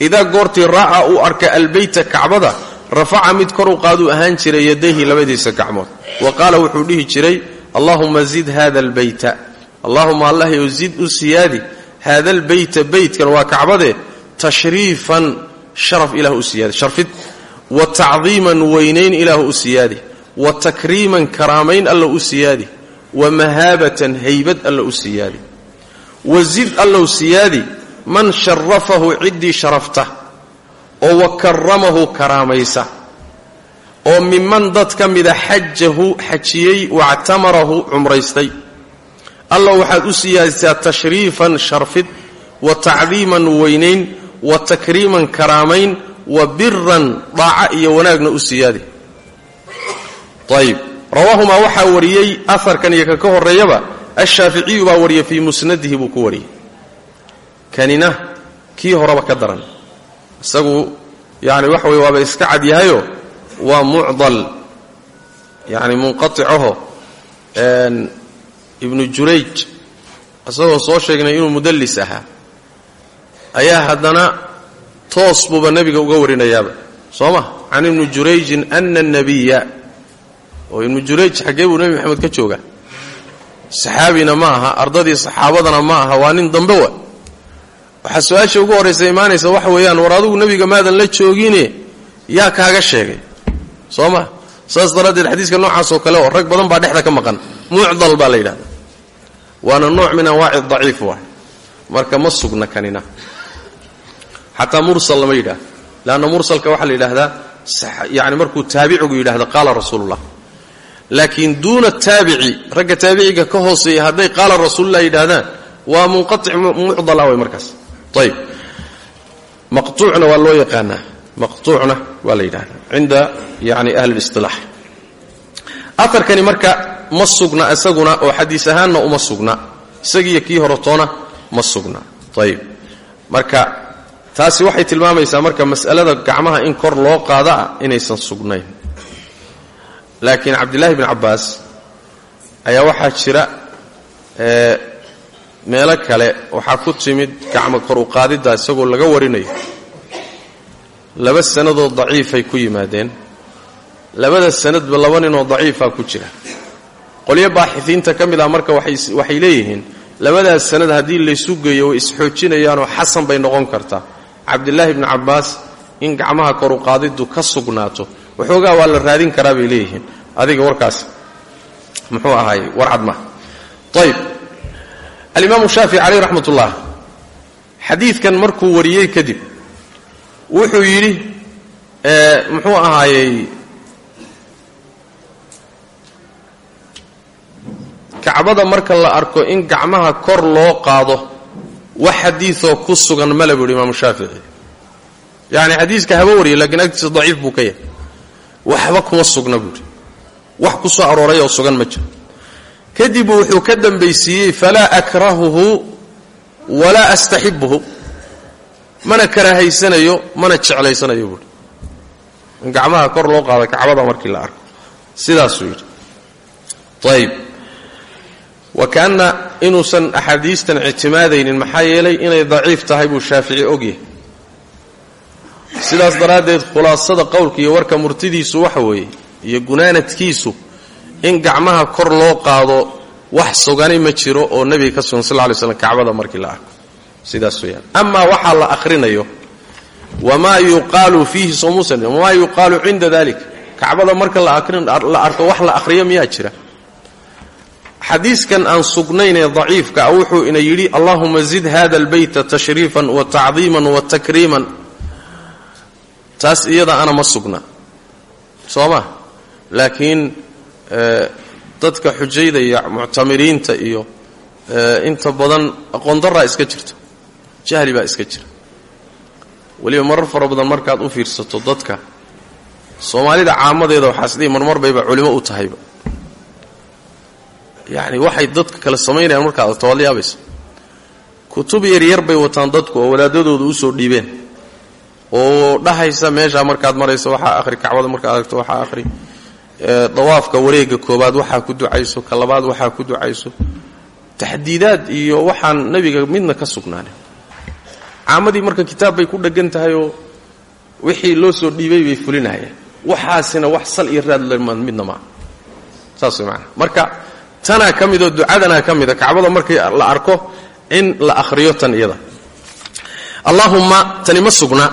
idaa goortii raaca uu arka albeyta kacbada rafaca mid kor u qaaduu ahaan jiray yadayhi labadiisa gacmood. Wa qaala wuxuu dhihi jiray allahuma zid hada albeyta allahuma allahyow zid u siyaadi hada albeyta beytkan waa kacbadee tashriifan sharaf ilah u siyaadi wa tacdiiman weynayn ilaah u siyaadi. Wa takriiman karaamayn alla u siyaadi. Wa mahaabatan haybad alla u siyaadi. Wa zid allow siyaadi. Man sharafahu ciddii sharafta. Oo wa karamahu karaamaysa. Oo miman dad ka mida xajahu xajiyey wactamarahu cumraystay. Alla waxaad u siyaadisaa tashriifan sharfid. Wa tacdiiman weynayn wa takriiman karaamayn wa biran daaca iyo wanaagna u siyaadi. Ayb rawaahumaa waxaa wariyey aharkan iyo ka horreeyaba ashaaficiyu baa wariyay fii musnadihi buu ku wariyey. Kanina kii horeba ka daran. Isagu yani waxa weye waaba iska cad yahayo waa mucdal yani munqaticaho ibnu jurayj isagoo soo sheegnay inuu mudallis ahaa. Ayaa haddana toos buuba nebiga uga warinayaaba. Soo ma can ibni jurayjin ana nabiya oo ibnu jurayj xaggee buu nebi maxamed ka joogaa. Saxaabina ma aha ardadii saxaabadana ma aha waa nin dambe wa. Waxaa su'aasha ugu horraysa imaanaysa waxa weeyaan war adugu nebiga maadan la joogine yaa kaaga sheegay. Soo ma saas daraaddeed xadiiska noocaasoo kale oo rag badan baa dhexda ka maqan. Mucdal baa la yidhahda waana nooc min anwaaci daciif waay. Marka ma sugna kanina xataa mursal lama yidhahdo leanna mursalka waxaa la yidhaahdaa yani markuu taabicigu yidhahdo qaala rasuulullah. Laakiin duuna taabici ragga taabiciga ka hooseeya hadday qaala rasuululah yidhahdaan waa munqatic mucdala way markaas. Ayb maqtuucna waa loo yaqaanaa. Maqtuucna waa la yidhahdaa cinda yani ahli lisilaax aarkani marka ma sugna isaguna oo xadiis ahaanna uma sugna. Isagiiyo kii horetoona ma sugna. Ayb marka taasi waxay tilmaamaysaa marka mas'alada gacmaha in kor loo qaada ah inaysan sugnayn. Laakiin cabdillaahi bn cabbaas ayaa waxaa jira meelo kale waxaa ku timid gacmo kor u qaadidda isagoo laga warinayo. Laba sanadoo daciifay ku yimaadeen. Labada sanadba laba ninoo daciifaa ku jira. Qolyo baaxifiinta ka mid ah marka waxay leeyihiin labadaas sanad haddii laysu geeyo way isxoojinayaanoo xasan bay noqon kartaa cabdilaahi bni cabbaas in gacmaha kor u qaadiddu ka sugnaato. Waxoogaa waa la raadin karaa bay leeyihiin. Adiga warkaas muxuu ahaay warcad ma ayb alimaamu shaafici caleyh raxmat ullah xadiidkan markuu wariyey kadib wuxuu yidhi muxuu ahaayey kacbada marka la arko in gacmaha kor loo qaado wax xadiioo ku sugan male buu yidhi imaamu shaafici yacni xadiiska haba wariya lakiin agtiisa daciif buu ka yahay. Waxba kuma sugna buuhi. Wax ku soo arooray oo sugan ma jiro. Kadib wuxuu ka dambaysiiyey falaa akrahuhu walaa astaxibuhu. Mana karahaysanayo mana jeclaysanayo buuhi. In gacmaha kor loo qaado kacbada markii la arko. Sidaasuu yidhi. Ayb wa kaanna inuusan axaadiistan ictimaadaynin maxaa yeelay inay daciif tahay buu shaafici ogyahay. Sidaas daraaddeed khulaasada qowlka iyo warka murtidiisu waxa weeye iyo gunaanadkiisu in gacmaha kor loo qaado wax sugani ma jiro oo nebiga ka sugan sal lla lay slam kacbada markii la arko. Sidaas weyaan amaa waxaa la akhrinayo wamaa yuqaalu fiihi somuusan wamaa yuqaalu cinda dalik kacbada marka la arko wax la akhriyo miyaa jira xadiiskan aan sugnaynee daciifka ah wuxuu ina yidhi allahuma zid hada albeyta tashriifan wa tacdiiman wa takriiman. Taas iyada ana ma sugna. Soo ma laakiin dadka xujayda iyo muctamiriinta iyo inta badan aqoondaraa iska jirto. Jahli baa iska jira. Weliba marar fara badan markaad u fiirsato dadka soomaalida caamadeeda waxaa isdhihi marmar bayba culimo u tahayba yacni waxay dadka kale samaynayaan markaad aragto waad yaabaysa kutub yaryar bay wataan dadku oo wadaadadooda u soo dhiibeen. Oo dhahaysa meeshaa markaad marayso waxaa akhri kacbada markaad aragto waxaa akhri. Dawaafka wareega koobaad waxaa ku ducayso ka labaad waxaa ku ducayso. Taxdiidaad iyo waxaan nebiga midna ka sugnaanin caamadii marka kitaab bay ku dheggan tahay oo wixii loo soo dhiibay bay fulinayaan waxaasina wax sal iyo raad midna maa saas way marka tanaa ka midoo ducadanaa ka mida kacbada markii la arko in la akhriyo tan iyada. Allaahumma tani ma sugna.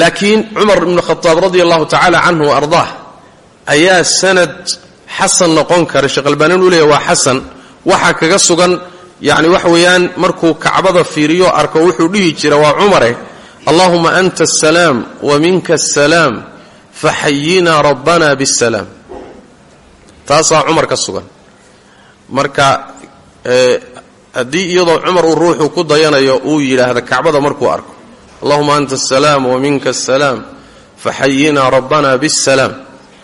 Laakiin cumar ibnu khadaab radia allahu tacaala canhu wa ardaah ayaa sanad xasan noqon kara. Sheekh albaanin uu waa xasan waxaa kaga sugan. Yacni waxa weeyaan markuu kacbada fiiriyo arko wuxuu dhihi jira waa cumare allahuma anta asalaam wa minka asalaam faxayinaa rabbana bisalaam taasaa cumar ka sugan marka haddii iyadoo cumar uu ruuxu ku dayanayo uu yidhaahda kacbada markuu arko allahuma anta asalaam wa minka asalaam faxayinaa rabbana bisalaam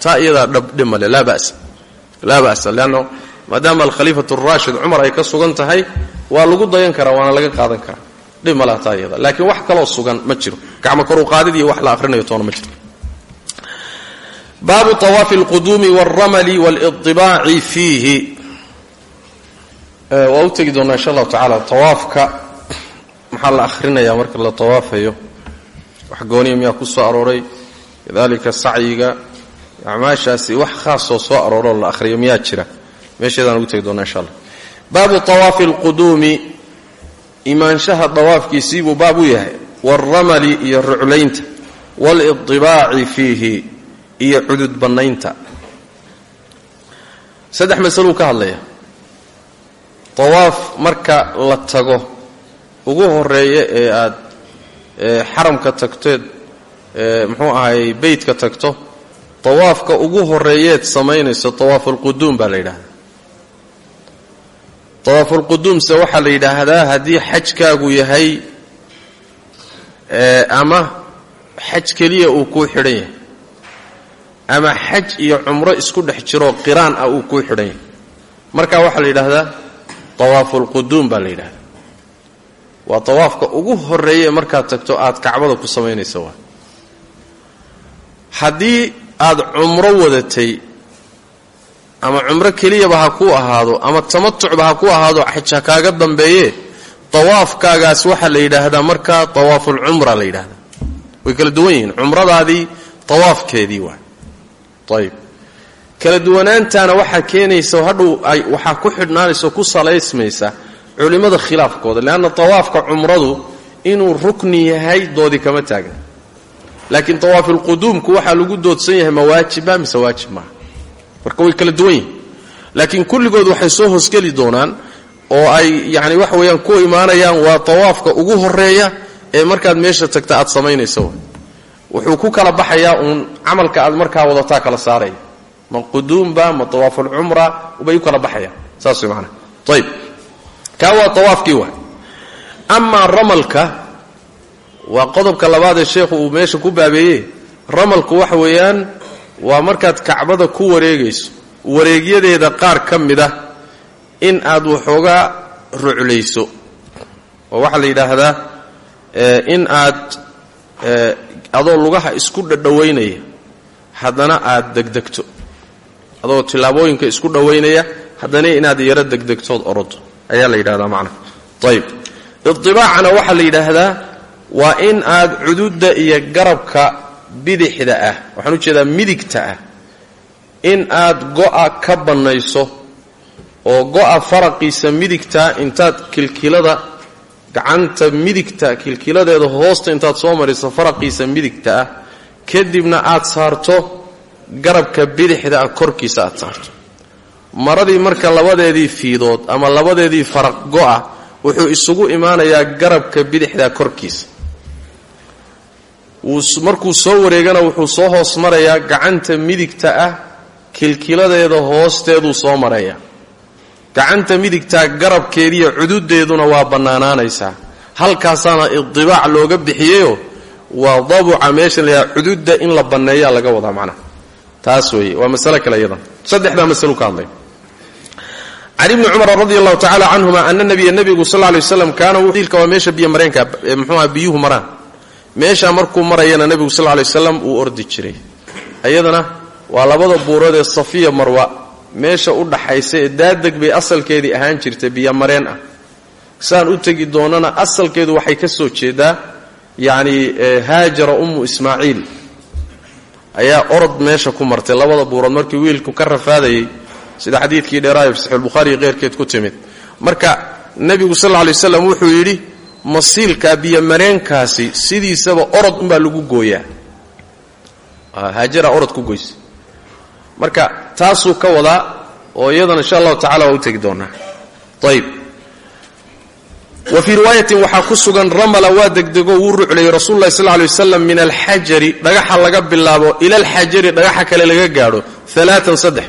taa iyadaa dhabdhimale laa ba'sa laa ba'sa leanno maadaama alkhaliifatu araashid cumar ay ka sugan tahay waa lagu dayan karaa waana laga qaadan karaa. Dhib ma taa iyada laakiin wax kaloo sugan ma jiro. Gacmo koru qaadid iyo wax la akhrinayo toona ma jiro. Baabu awaafi alquduumi walramali waalidibaaci fiihi waa u tegi doonaa insha allahu tacaala tawaafka. Maxaa la akhrinayaa marka la tawaafayo? Wax gooniya miyaa ku soo arooray? Kadalika sacyiga acmaashaasi wax khaasoo soo arooroo la akhriyo miyaa jira? Meesheedaan ugu tegi doonaa insha allah baabu awaafi alquduumi. Imaanshaha dawaafkiisiibuu baab u yahay. Waalramali iyo ruclaynta waalidibaaci fiihi iyo cudud bannaynta. Saddex masaluu ka hadlaya dawaaf marka la tago ugu horreeya ee aad xaramka tagteed muxuu ahay beytka tagto dawaafka ugu horeeyeed samaynayso dawaafulquduum baa la yidhahdaa. Dawaafulquduumse waxaa la yidhaahdaa haddii xajkaagu yahay ama xaj keliya uu kuu xidhan yahay ama xaj iyo cumro isku dhex jiroo qiraan ah uu kuu xidhan yahay. Marka waxaa la yidhaahdaa dawaafulquduum baa la yidhahdaa. Waa dawaafka ugu horeeye markaad tagto aad kacbada ku samaynaysa waa. Haddii aad cumro wadatay ama cumro keliyaba ha ku ahaado ama tamatucba ha ku ahaado xaj ha kaaga dambeeye dawaafkaagaas waxaa la yidhaahdaa markaa dawaafulcumra la yidhahdaa way kala duwan yihiin cumradaadii dawaafkeedii waa. Ayib kala duwanaantaana waxaa keenaysa hadhow ay waxaa ku xidhnaanaysa ku salaysmaysa culimmada khilaafkooda leanna dawaafka cumradu inuu rukni yahay doodi kama taagna laakiin dawaafulquduumku waxaa lagu doodsan yahay ma waajiba mise waajib maaha marka way kala duwan yihiin laakiin kulligood waxay soo hoosgeli doonaan oo ay yani waxa weeyaan ku imaanayaan waa dawaafka ugu horreeya ee markaad meesha tagta aad samaynaysa wuxuu ku kala baxayaa uun camalka aad markaa wadataa kala saaraya ma quduumba ma dawaafulcumra bay u kala baxayaan saas way maanaa ayib kaa waa dawaafkii wa amaa ramalka waa qodobka labaad ee sheekhu uu meesha ku baabeeye ramalku waxa weeyaan waa markaad kacbada ku wareegayso. Wareegyadeeda qaar ka mid ah in aad waxoogaa ruclayso. Oo waxaa la yidhaahdaa in aad adoo lugaha isku dhadhowaynaya haddana aad degdegto adoo tillaabooyinka isku dhowaynaya haddana inaad yaro degdegtood orodo ayaa la yidhahdaa macnaha ayib. Idibaacana waxaa la yidhaahdaa waa in aad cududda iyo garabka bidixda ah waxaan u jeedaa midigta ah in aad go'a ka bannayso oo go'a faraqiisa midigta intaad kilkilada gacanta midigta kilkiladeeda hoosta intaad soo mariso faraqiisa midigta ah kadibna aad saarto garabka bidixda ah korkiisa aad saarto. Maradii marka labadeedii fiidood ama labadeedii faraq go'a wuxuu isugu imaanayaa garabka bidixda korkiisa. Markuu soo wareegana wuxuu soo hoos marayaa gacanta midigta ah kilkiladeeda hoosteeduu soo marayaa gacanta midigtaa garabkeediiyo cududeeduna waa bannaanaanaysaa. Halkaasaana idibaac looga bixiyeyoo waa dabuca meesha la yidhaha cududda in la banneeyaa laga wadaa macnaha taas weeye waa masale kale iyadan saddexdaa masalu ka hadlay. Can ibni cumar radi allahu tacala canhuma ana nabiya nebigu sal ly waslam kaana ilka waa meesha biyo mareenka mxuuha biyuhu maraan. Meeshaa markuu marayana nebigu sal lay waslam ordi jiray. Iyadana waa labada buurood ee safiya marwa meesha u dhaxaysa ee daadeg bay asalkeedii ahaan jirtay biyomareen ah. Saan u tegi doonana asalkeedu waxay ka soo jeedaa yacni haajara ummu ismaaciil ayaa orod meesha ku martay labada buurood markii wiilku ka rafaadayay sida xadiidkii dheeraayo saxiixulbukhaari iyo keyrkeed ku timid. Marka nebigu sal lla alay waslam wuxuu yidhi masiilka biyomareenkaasi sidiisaba orod unbaa lagu gooyaa. Haajara orod ku goysa. Marka taasuu ka wadaa oo iyadana insha allahu tacala waa u tegi doonaa. Ayb wa fii riwaayatin waxaa ku sugan ramala waa degdego wuu ruclayay rasuulu lahi sal ly waslam min alxajari dhagaxa laga bilaabo ila alxajari dhagaxa kale laga gaadho alaaan saddex.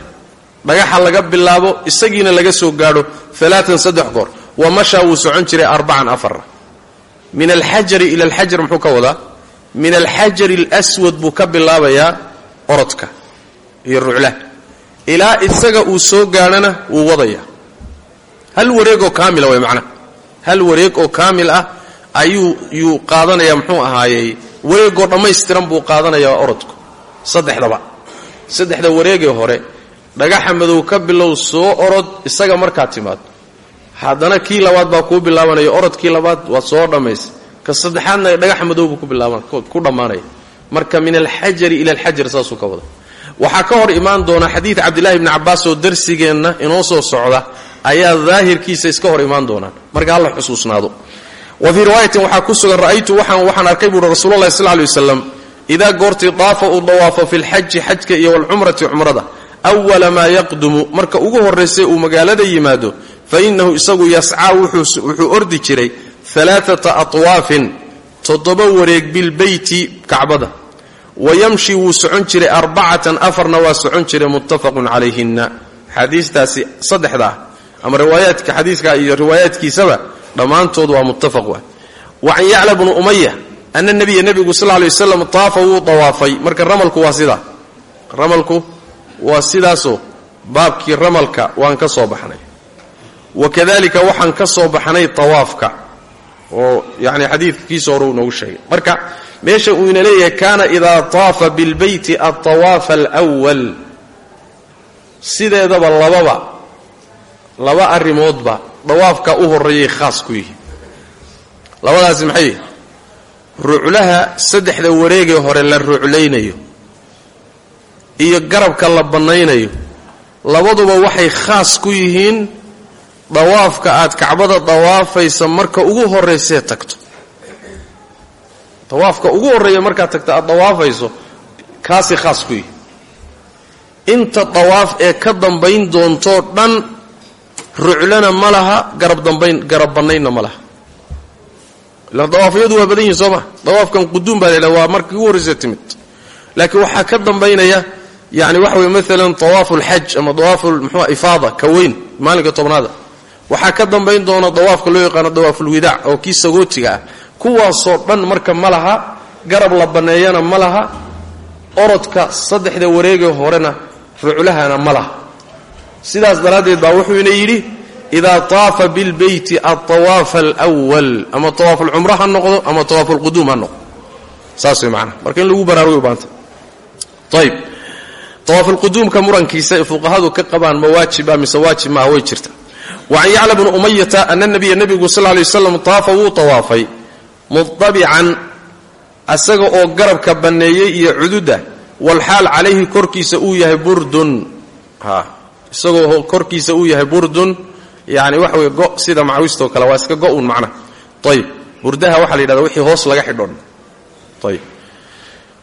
Dhagaxa laga bilaabo isagiina laga soo gaadho alaaan saddex goor. Wa mashaa wuu socon jiray arbacan afara min alxajari ila alxajar muxuu ka wadaa? Min alxajari alswad buu ka bilaabayaa orodka iyo ruclaha ilaa isaga uu soo gaadhana wuu wadaya hal wareegoo kaamila way macnaha hal wareeg oo kaamil ah ayuu yuu qaadanaya muxuu ahaayey wareegoo dhammaystiran buu qaadanayaa orodku. Saddexdaba. Saddexda wareegee hore dhagaxa madow ka bilow soo orod isaga markaad timaado haddana kii labaad baa kuu bilaabanaya orodkii labaad waad soo dhammaysa ka saddexaadna dhagaxa madowbuu ku dhammaanaya. Marka min alxajari ila alxajar saasuu ka wada. Waxaa ka hor imaan doona xadiid cabdillahi bni cabbaas oo darsigeenna inoo soo socda ayaa daahirkiisa iska hor imaan doonaan. Marka halla xusuusnaado. Wa fii riwaayatin waxaa ku sugan ra'aytu waxaan arkay buuhi rasuululahi sal lay waslam idaa goortii daafa uu dawaafo fi lxaji xajka iyo walcumrati cumrada awala maa yaqdumu. Marka ugu horraysay uu magaalada yimaado fa innahu isagu yascaa wuxuu ordi jiray alaaata atwaafin toddoba wareeg bilbeyti kacbada. Wa yamshi wuu socon jiray arbacatan afarna waa socon jiray muttafaqun calayhinna. Xadiistaasi saddexda ah ama riwaayaadka xadiiska iyo riwaayaadkiisaba dhammaantood waa muttafaq wa wa can yacla bnu umaya ana nabiya nebigu sal lay waslam taafa wuu dawaafay. Marka ramalku waa sidaa ramalku waa sidaasoo baabkii ramalka waan ka soo baxnay. Wa kadalika waxaan ka soo baxnay tawaafka oo yani xadiidkiisa hore uu noogu sheegay. Marka meesha uu ina leeyahay kaana idaa taafa bilbeyti altawaafa alwal sideedaba lababa laba arrimoodba dawaafka u horreeyay khaas ku yihiin labadaasi maxay? Ruclaha saddexda wareegee hore la ruclaynayo iyo garabka la bannaynayo labaduba waxay khaas ku yihiin dawaafka aad kacbada dawaafaysa marka ugu horraysee tagto. Dawaafka ugu horreeya markaad tagto aad dawaafayso kaasay khaas ku yihiin inta dawaaf ee ka dambayn doontoo dhan ruclana ma laha garab dambayn garab bannaynna ma laha. Dawaafyadu waa badan yihiin soo maa dawaafkan quduum baa laydhaha waa markii ugu horraysa timid. Laakiin waxaa ka dambaynaya yani waxa weye maalan dawaafu alxaj ama dawaafu muxua ifaada ka weyn maalinka tobnaada waxaa ka dambayn doona dawaafka loo yaqaano dawaafulwidaac oo kii sagootiga ah. Kuwaasoo dhan marka ma laha garab la banneeyana ma laha orodka saddexda wareegee horena ruclahana ma laha sidaas daraaddeed baa wuxuuna yidhi idaa taafa bilbeyti altawaafa alwal ama tawaafulcumra ha noqdo ama tawaafulquduum ha noqdo. Saas way macanaha marka in lagu baraarugo u baanta ayb tawaafulquduumka murankiisa ee fuqahadu ka qabaan ma waajiba mise waajib maaha way jirta. Wa can yacla bni umayata ana nabiya nebigu sal lay waslam taafa wuu tawaafay mudabican asaga oo garabka banneeyey iyo cududa walxaal calayhi korkiisa uu yahay burdun isagoo korkiisa uu yahay burdun yani waxa weye go sida macawistoo kale waa iska go-un macna. Ayib burdaha waxaa la yidhahda wixii hoos laga xidhon ayib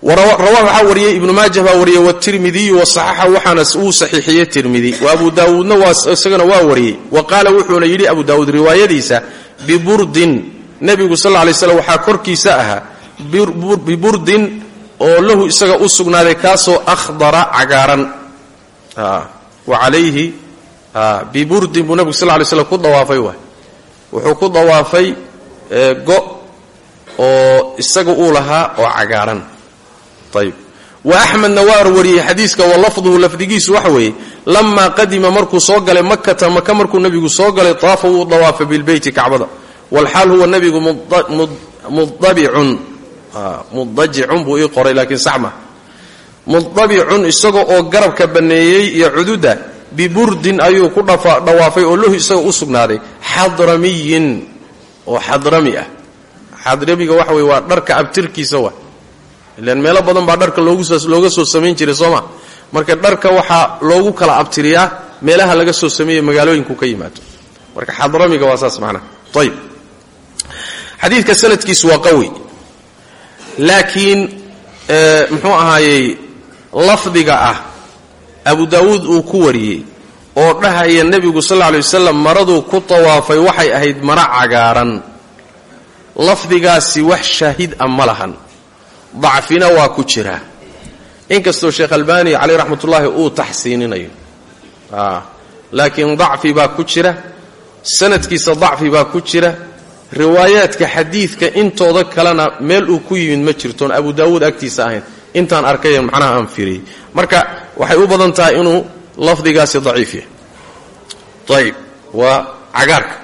rawaa waxaa wariyey ibnu maajah baa wariyey watirmidiyu wasaxaxa waxaana uu saxiixiyey tirmidi wa abu daawuudna isagana waa wariyey. Wa qaala wuxuuna yidhi abu daawuud riwaayadiisa biburdin nebigu sal lay slam waxaa korkiisa ahaa biburdin oo lahu isaga u sugnaaday kaasoo akhdara cagaaran wa calayhi biburdin buu nebigu sal lay slam ku dawaafay waay. Wuxuu ku dawaafay go oo isaga uu lahaa oo cagaaran. Ayb wa axmedna waa wariyey xadiiska wa lafduhu lafdigiisu waxa weeye lamaa qadima markuu soo galay makata maka markuu nebigu soo galay taafa wuu dawaafay bilbeyti kacbada. Walxaal huwa nebigu mudabicun mudajicun buu ii qoray laakiin sax ma mudabicun isaga oo garabka banneeyey iyo cududa biburdin ayuu ku dhawaafay oo lahu isaga u sugnaaday. Xadramiyin oo xadrami ah. Xadramiga waxa weye waa dharka abtirkiisa wa ilan meelo badan baa dharka looga soo samayn jiray sooma marka dharka waxaa loogu kala abtiriyaa meelaha laga soo sameeye magaalooyinku ka yimaado. Marka xadramiga waa saas macnaha ayib xadiidka sanadkiisu waa qawi. Laakiin muxuu ahaayey lafdiga ah abu daawuud uu ku wariyey oo dhahaya nebigu sal lla alay wasalam maraduu ku tawaafay waxay ahayd mara cagaaran. Lafdigaasi wax shaahid a ma lahan. Dacfina waa ku jiraa inkastoo sheekh albani caleyh raxmatullaahi uu taxsiininayo. Laakiin dacfi baa ku jira sanadkiisa dacfi baa ku jira riwaayaadka xadiidka intooda kalena meel uu ku yimid ma jirtoon. Abu daawuud agtiisa ahayn intaan arkay macnaha aan firiyey marka waxay u badan tahay inuu lafdigaasi daciif yahay. Ayib waa cagaarka.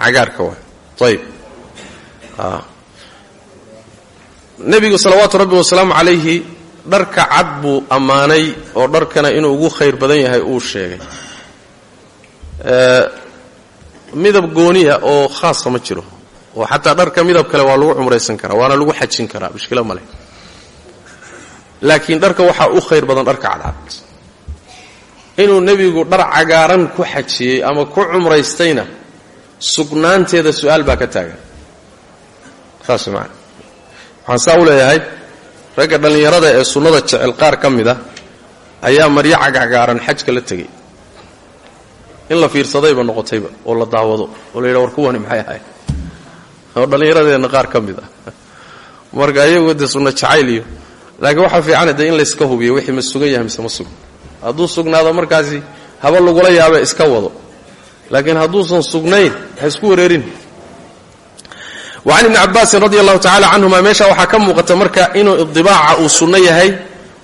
Cagaarka waa. Ayib nebigu salawaatu rabbi wasalaamu calayhi dharka cad buu ammaanay oo dharkana inuu ugu khayr badan yahay uu sheegay. Midab gooniya oo khaasa ma jiro. Oo xataa dharka midab kale waa lagu cumraysan karaa waana lagu xajin karaa mushkilo ma leh laakiin dharka waxaa u khayr badan dharka cadcad inuu nebigu dhar cagaaran ku xajiyey ama ku cumraystayna sugnaanteeda su'aal baa ka taagan. Saas maan waxaan saa u leeyahay ragga dhallinyarada ee sunnada jecel qaar ka mid a ayaa maryo cagcagaaran xajka la tegey. In la fiirsadayba noqotayba oo la daawado oo la yidha war kuwani maxay ahay? Oo dhallinyaradeenna qaar ka mid ah. Marka ayagu dee sunno jacayl iyo laakiin waxaa fiicana dee in layska hubiyo wixii ma sugan yahay mise ma sugan hadduu sugnaado markaasi haba lagula yaaba iska wado. Laakiin hadduusan sugnayn ha isku wareerin. Wa can ibni cabaasin radi allahu tacala canhuma meesha waxaa ka muuqata marka inuu idibaaca uu sunno yahay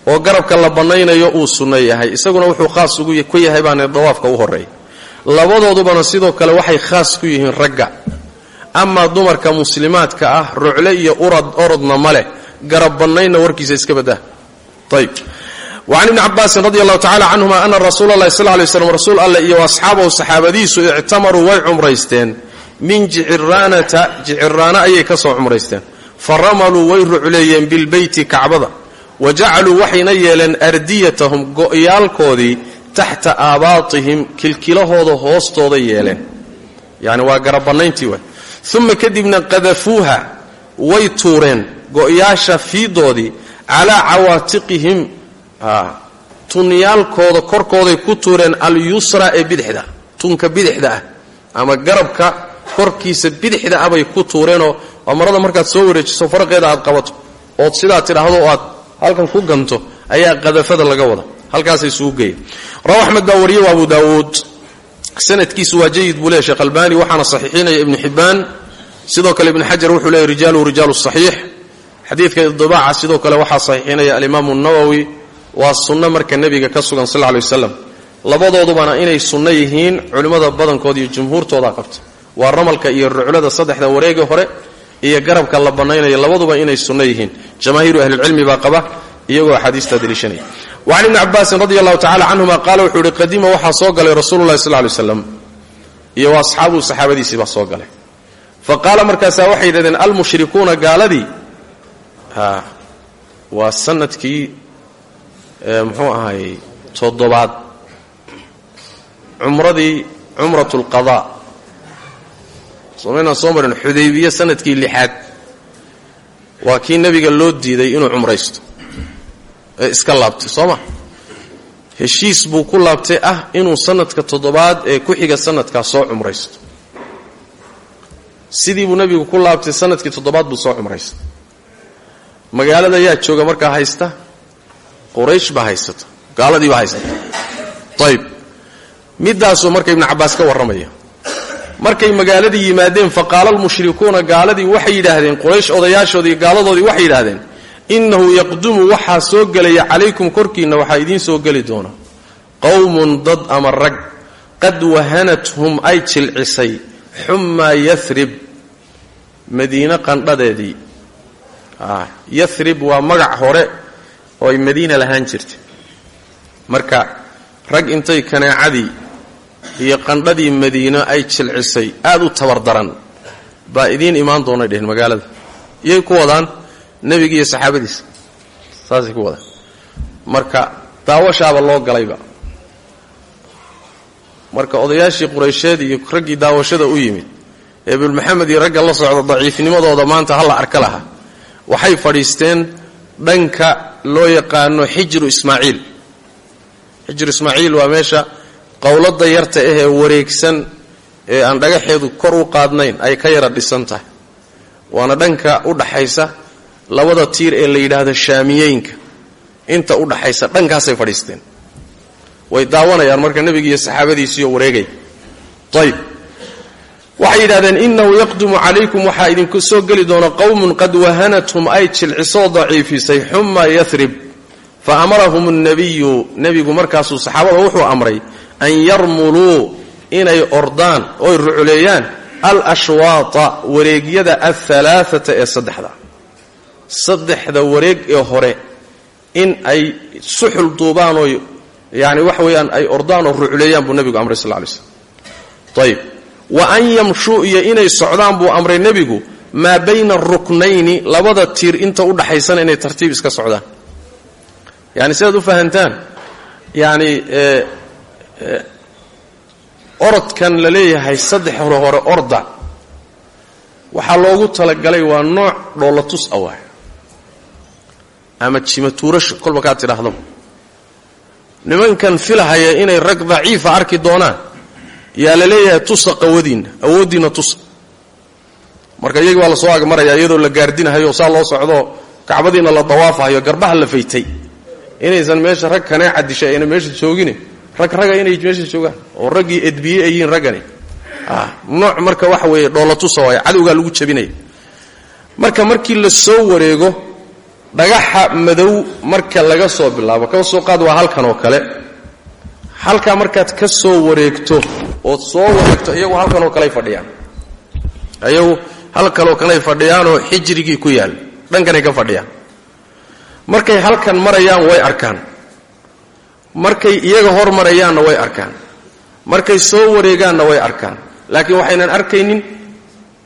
oo garabka la bannaynayo uu sunno yahay. Isaguna wuxuu khaas ku yahay baana dawaafka u horreeya labadoodubana sidoo kale waxay khaas ku yihiin ragga. Amaa dumarka muslimaadka ah rucle iyo urad orodna ma leh garab bannaynna warkiisa iska baddah ayb wacan ibni cabaasin radi allahu tacala canhuma ana rasuula allahi sal lay slam rasuul alleh iyo asxaabahu saxaabadiisu ictamaruu way cumraysteen. Min jiciraanata jiciraana ayay ka soo cumraysteen. Fa ramaluu way rucleeyeen bilbeyti kacbada. Wa jacaluu waxayna yeeleen ardiyatahum go'yaalkoodii taxta aabaatihim kilkilahooda hoostooda yeeleen. Yani waa garabbannayntii waay uma kadibna qadafuuha way tuureen go'yaasha fiidoodii calaa cawaatiqihim tunyaalkooda korkooday ku tuureen alyusra ee bidixda tunka bidixda ah ama garabka korkiisa bidixda ah ku tuureenoo waa marada markaad soo wareejiso faraqeeda aad qabato ood sidaa tidhaahdo oo aad halkan ku ganto ayaa qadafada laga wada halkaasay isugu geeya rawa axmed baa wariye waa abu daawuud. Sanadkiisu waa jayid buu leeya sheekh albani waxaana saxiixinaya ibnu xibbaan sidoo kale ibnu xajar wuxuu leeyahy rijaaluhu rijaalu saxiix xadiidka idibaaca sidoo kale waxaa saxiixinaya alimaamu nawowi waa sunno marka nebiga ka sugan sal lay wasalam labadoodubana inay sunno yihiin culimmada badankood iyo jumhuurtooda qabta. Waa ramalka iyo ruclada saddexda wareega hore iyo garabka la bannaynaya labaduba inay sunno yihiin. Jamaahiiru ahlilcilmi baa qaba iyagoo axaadiistaa deliishanaya wacan ibni cabaasin radi allahu tacala canhuma wuxuu ihi qadima waxaa soo galay rasuulu llahi sal slam iyo asxaabuhu saxaabadiisii soo galay. Fa qaala markaasaa waxay yidhahdeen almushrikuuna gaaladii waa sannadkii muxuu ahaayey toddobaad. Cumradii cumrat lqadaa somaynaan soo marin xudaybiye sannadkii lixaad. Waa kii nebiga loo diiday inuu cumraysto. Ee iska laabtay soo ma? Heshiis buu ku laabtay ah inuu sanadka toddobaad ee ku xiga sanadkaa soo cumraysto. Sidii buu nebigu ku laabtay sannadkii toddobaad buu soo cumraystay magaalada yaa jooga markaa haysta. Quraysh baa haysata gaaladii baa haysata ayb midaasuu marka ibnu cabbaas ka warramaya. Markay magaaladii yimaadeen faqaala almushrikuuna gaaladii waxay yidhaahdeen quraysh odayaashoodii gaaladoodii waxay yidhaahdeen innahu yaqdumu waxaa soo gelaya calaykum korkiinna waxaa idiin soo geli doona qowmun dad ama rag qad wahanathum ay jilcisay. Xummaa yarib madiine qandhadeedii yarib waa magac hore oo ay madiina lahaan jirtay. Marka rag intay kaneecadii iyo qandhadii madiino ay jilcisay aad u tabardaran. Baa idiin imaan doonay dheheen magaalada. Iyay ku wadaan nebiga iyo saxaabadiisa. Saasay ku wadaan. Marka daawashaaba loo galayba. Marka odayaashii quraysheed iyo raggii daawashada u yimid ee bilmaxamed iyo ragga la socda daciifnimadooda maanta halla arka laha waxay fadhiisteen dhanka loo yaqaano xijru ismaaciil. Xijru ismaaciil waa meesha qowladda yarta ahee wareegsan ee aan dhagaxeedu kor u qaadnayn ay ka yara dhisan tahay. Waana dhanka u dhaxaysa labada tiir ee la yidhaahdo shaamiyeynka. Inta u dhaxaysa dhankaasay fadhiisteen. Way daawanayaan marka nebiga iyo saxaabadiisiiyo wareegay. Ayb waxay yidhahdeen innahu yaqdumu calaykum waxaa idinku soo geli doona qowmun qad wahanathum ay jilcisoo daciifisay xumma yarib fa amarahum nnabiyu nebigu markaasuu saxaabada wuxuu amray an yarmuluu inay ordaan oy ruculeeyaan alashwaata wareegyada alhalaaata ee saddexda. Saddexda wareeg ee hore in ay suxul duubaan oo yani waxa weeyaan ay ordaan oo ruculeeyaan buu nebigu amray sal lay slm ayb wa an yamshuu iyo inay socdaan buu amray nebigu maa bayna aruknayni labada tiir inta u dhaxaysana inay tartiib iska socdaan. Yani sidaad u fahantaan yani orodkan la leeyahay saddex hore hore orda waxaa loogu talagalay waa nooc dhoolatus awaah ama jimatuurasho kolba kaad tidhaahdaba nimankan filahaya inay rag daciifa arki doonaan yaa la leeyahay tusa qawadiinna awooddiinna tusa marka iyagii waa la soo agmaraya iyadoo la gaardinahayo saa loo socdoo kacbadiina la dawaafahayo garbaha la faytay. Inaysan meesha rag kanee cadisha ayna meesha joogine rag raga inay meesha joogaan oo raggii edbiye ay yihiin raggani. Nooc marka waxa weeye dhoolatusa waay cadowgaa lagu jabinaya marka markii la soo wareego dhagaxa madow marka laga soo bilaabo kaba soo qaad waa halkan oo kale halkaa markaad ka soo wareegto ood soo wareegto iyagu halkan oo kaley fadhiyaan. Iyagu halkanoo kaley fadhiyaanoo xijrigii ku yaal dhankanay ka fadhiyaan. Markay halkan marayaan way arkaan. Markay iyaga hor marayaanna way arkaan. Markay soo wareegaanna way arkaan. Laakiin waxaynan arkaynin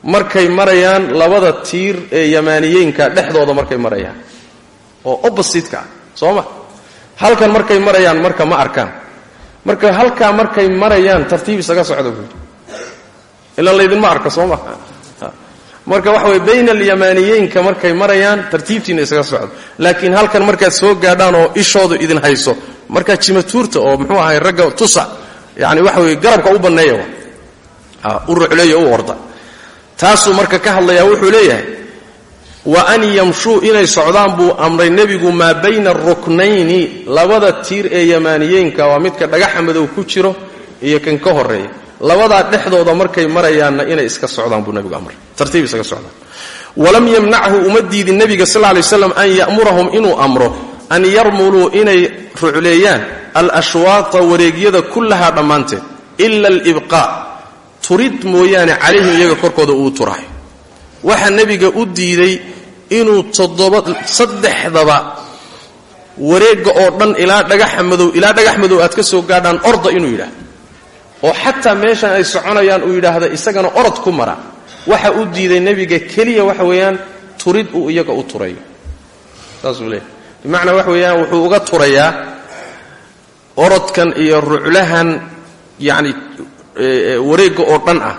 markay marayaan labada tiir ee yamaaniyeynka dhexdooda markay marayaan. Oo oppositeka ah soo ma? Halkan markay marayaan marka ma arkaan marka halkaa markay marayaan tartiib isaga socda buui ilaa laydinma arka soo ma marka waxa weye bayna alyamaaniyeynka markay marayaan tartiibtiina isaga socdo. Laakiin halkan markaad soo gaadhaan oo ishoodu idin hayso markaa jimatuurta oo muxuu ahay ragga tusa yani waxa weye garabka u banneeya u rucleeya u orda taasuu marka ka hadlayaa wuxuu leeyahay wa an yamshuu inay socdaan buu amray nebigu maa bayna aruknayni labada tiir ee yamaaniyeynka waa midka dhagaxa madow ku jiro iyo kan ka horreeya labadaa dhexdooda markay marayaanna inay iska socdaan buu nebigu amray. Tartiib isaga socdaan walam yamnachu uma diidin nebiga sal lay slam an ya'murahum inuu amro an yarmuluu inay rucleeyaan alashwaata wareegyada kullahaa dhammaanteed ila alibqaa turid mooyaane calayhim iyaga korkooda uu turaayo. Waxaa nebiga u diiday inuu toddoba saddexdaba wareegga oo dhan ilaa dhagaxa madow ilaa dhagax madow aad ka soo gaadhaan orda inuu yidhaahdo. Oo xataa meeshan ay soconayaan uu yidhaahda isagana orod ku mara. Waxa u diiday nebiga keliya waxa weeyaan turid uu iyaga u turayo. Saasuu leeyahy bimacnaa wax weeyaan wuxuu uga turayaa orodkan iyo ruclahan yacni wareegga oo dhan ah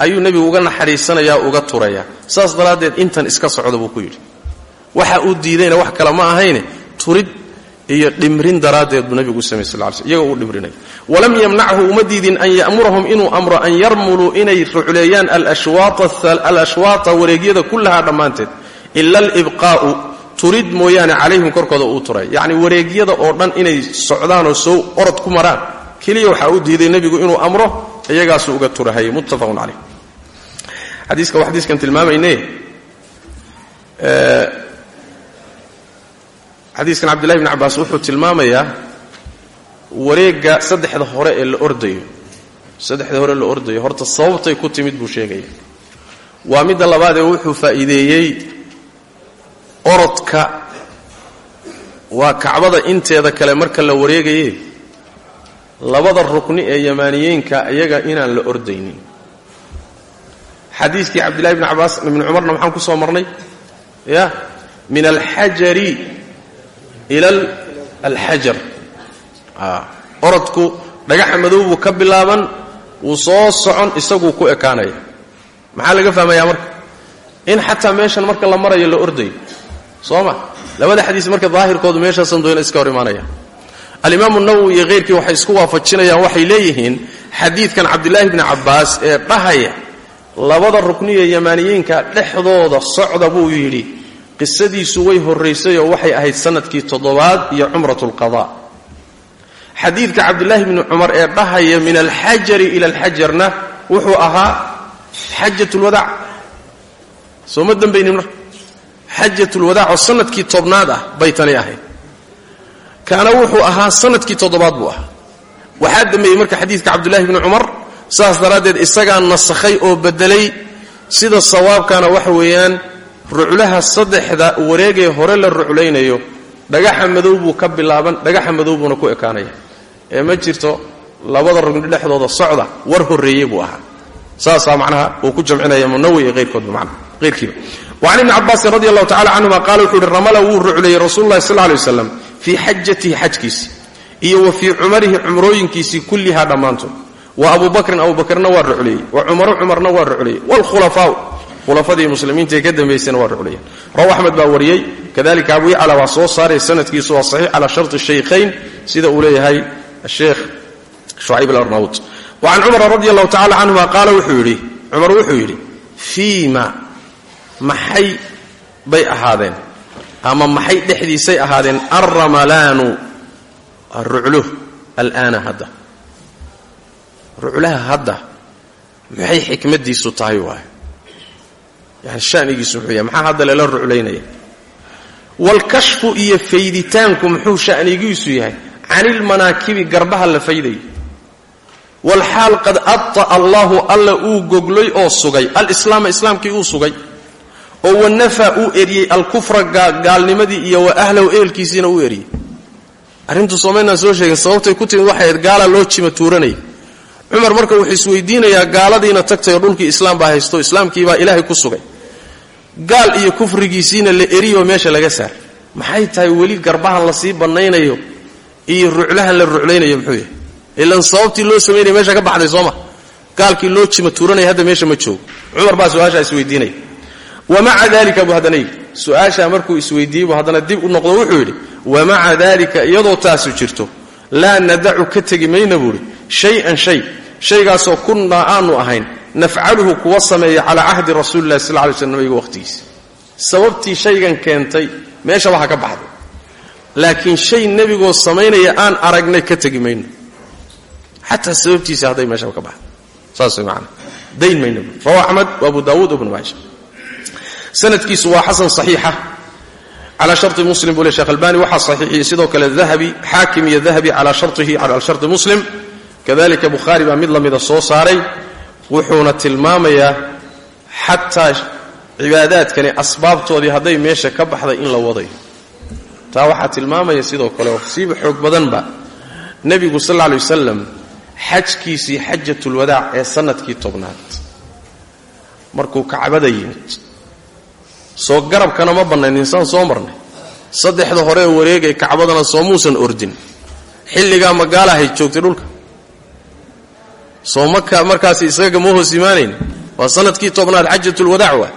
ayuu nebigu uga naxariisanayaa uga turayaa saas daraaddeed intan iska socda buu ku yidhi. Waxa uu diidayna wax kale ma ahayne turid iyo dhimrin daraaddeed buu nebigu samey sal ly sl iyaga uu dhimrinaya walam yamnachu uma an ya'murahum inuu amro an yarmuluu inay rucleeyaan alashwaata wareegyada kullahaa dhammaanteed. Ila alibqaa'u turid mooyaane calayhim korkooda uu turay. Yacni wareegyada oo dhan inay socdaanoo sow orod ku maraan. Keliya waxaa u diiday nebigu inuu amro iyagaasuu uga turahayay muttafaqun caleyh xadiiska waa xadiiskan tilmaamayne xadiiskan cabdillahi bni cabbaas wuxuu tilmaamayaa wareegga saddexda hore ee la ordayo. Saddexda hore la ordayo horta sababtay ku timid buu sheegaya waa midda labaadee wuxuu faa'iideeyey orodka. Waa kacbada inteeda kale marka la wareegaye labada rukni ee yamaaniyeynka iyaga inaan la ordaynin xadiiskii cabdillahi bni cabbaas ibni cumarna maxaan ku soo marnay ya min alxajari ila alxajar orodku dhagaxa madow buu ka bilaaban wuu soo socon isaguu ku ekaanaya. Maxaa laga fahmayaa marka? In xataa meeshan marka la marayo la ordayo. Soo ma? Labada xadiis marka daahirkoodu meeshaasan doona iska hor imaanaya. Alimaamu nawowi iyo keyrkii waxay isku waafajinayaan waxay leeyihiin xadiidkan cabdilaahi bni cabbaas ee dhahaya labada rukniya yamaaniyiinka dhexdooda socda buu yidhi. Qisadiisu way horraysay oo waxay ahayd sannadkii toddobaad iyo cumrat lqada xadiidka cabdilaahi bni cumar ee dhahaya min alxajari ila alxajarna wuxuu ahaa xajat lwadaac soo ma dambaynin marka xajat lwadaac oo sannadkii tobnaad ah bay tani ahayd. Kaana wuxuu ahaa sannadkii toddobaad buu ahaa. Waxaa dambeeyey marka xadiidka cabdulahi bni cumar saas daraaddeed isagaa nasakhay oo bedelay sida sawaabkana waxa weeyaan ruclaha saddexda wareegee hore la ruclaynayo dhagaxa madow buu ka bilaaban dhagaxa madow buuna ku ekaanaya. Ee ma jirto labada rugni dhexdooda socda war horreeye buu ahaa. Saasaa macnaha uu ku jamcinaya munawi iyo hayrkoodba manaa hayrkiiba wacan ibni cabaasin radi allahu tacala canhuma qaala wuxuu yihi ramala wuu rucleeyey rasuululahi sal lay waslam fii xajatihi xajkiisii iyo wa fii cumarihi cumrooyinkiisii kullihaa dhammaantood wa abu bakrin waa rucleeyey wa cumaru cumarna waa rucleeyey wlkhulafaau khulafadii muslimiinta ee ka dambaysana waa rucleeyeen rawa axmed baa wariyey kadalika abu yacla waa soo saaray sanadkiisu waa saxiix calaa sharti shaykhayn sida uu leeyahay sheekh shucayb alarnawut wacan cumara radi allahu canhuma qaala wuxuu yidhi cumar wuxuu yidhi fiima maxay bay ahaadeen? Ama maxay dhexdiisay ahaadeen? Alramalaanu rucluh alaana hadda ruclaha hadda maxay xikmaddiisu tahay waay yani shanigiisu muxuu yahay maxaa hadda lela ruclaynaya waalkashfu iyo fayditaanku muxuu shanigiisu yahay? Canilmanaakibi garbaha la faydayo walxaal qad abta'a allahu alla uu goglay oo sugay. Alislaama islaamkii uu sugay. Oo wanafa uu eriyey. Alkufra gaalnimadii iyo wa ahlahu ehelkiisiina uu eriyey. Arrintu soomaynaan soo sheegin sababtay ku timid waxay gaala loo jima tuuranaya cumar marka wuxuu isweydiinayaa gaaladiina tagtay oo dhulkii islaam baa haysto islaamkiibaa ilaahay ku sugay. Gaal iyo kufrigiisiina la eriyoo meesha laga saar. Maxay tahay weli garbahan la sii bannaynayo iyo ruclahan la ruclaynayo muxuu yahay? Ilan sababtii loo samaynaya meesha ka baxday sooma. Gaalkii loo jima tuuranaya hadda meesha ma joogo. Cumar baa su'aashaa isweydiinaya wamaca dalika buu haddana yidhi. Su'aashaa markuu isweydiiyey buu haddana dib u noqdo wuxuu yidhi wamaca dalika iyadoo taasu jirto laa nadacu ka tegi mayna buuhi shay-an shay shaygaasoo kunnaa aanu ahayn nafcaluhu kuwa sameeya calaa cahdi rasuulillahi sal lay slm nabiga waqhtigiisa sababtii shaygan keentay meeshaba ha ka baxday. Laakiin shay nebigoo samaynaya aan aragnay ka tegi mayno. Xataa sababtiisa hadday meeshaba ka baxday. Saas way dayn mayno. Rawa axmed wa abu daawuud ibnu maaja sanadkiisu waa xasan saxiixa. Calaa shari muslim buu le shekh albani waxaa saxiixiyey sidoo kale dahabi xaakim iyo dahabi calaa sharihi cala kadalika bukhaari baa mid lamida soo saaray wuxuuna tilmaamayaa xataa cibaadaadkani asbaabtoodii hadday meesha ka baxday in la wadayo taa waxaa tilmaamaya sidoo kale oo siiba xoog badanba nebigu sal lla alay wasalam xajkiisii xajatulwadaac ee sannadkii tobnaad. Markuu kacbada yimid soo garabkana ma bannayn insaan soo marnay. Saddexda hore ee wareegay kacbadana soo muusan ordin. Xilligaa magaalahay joogtay dhulka soo maka markaasi isaga ma hoos imaanayn? Waa sannadkii tobnaad xajatulwadaac waa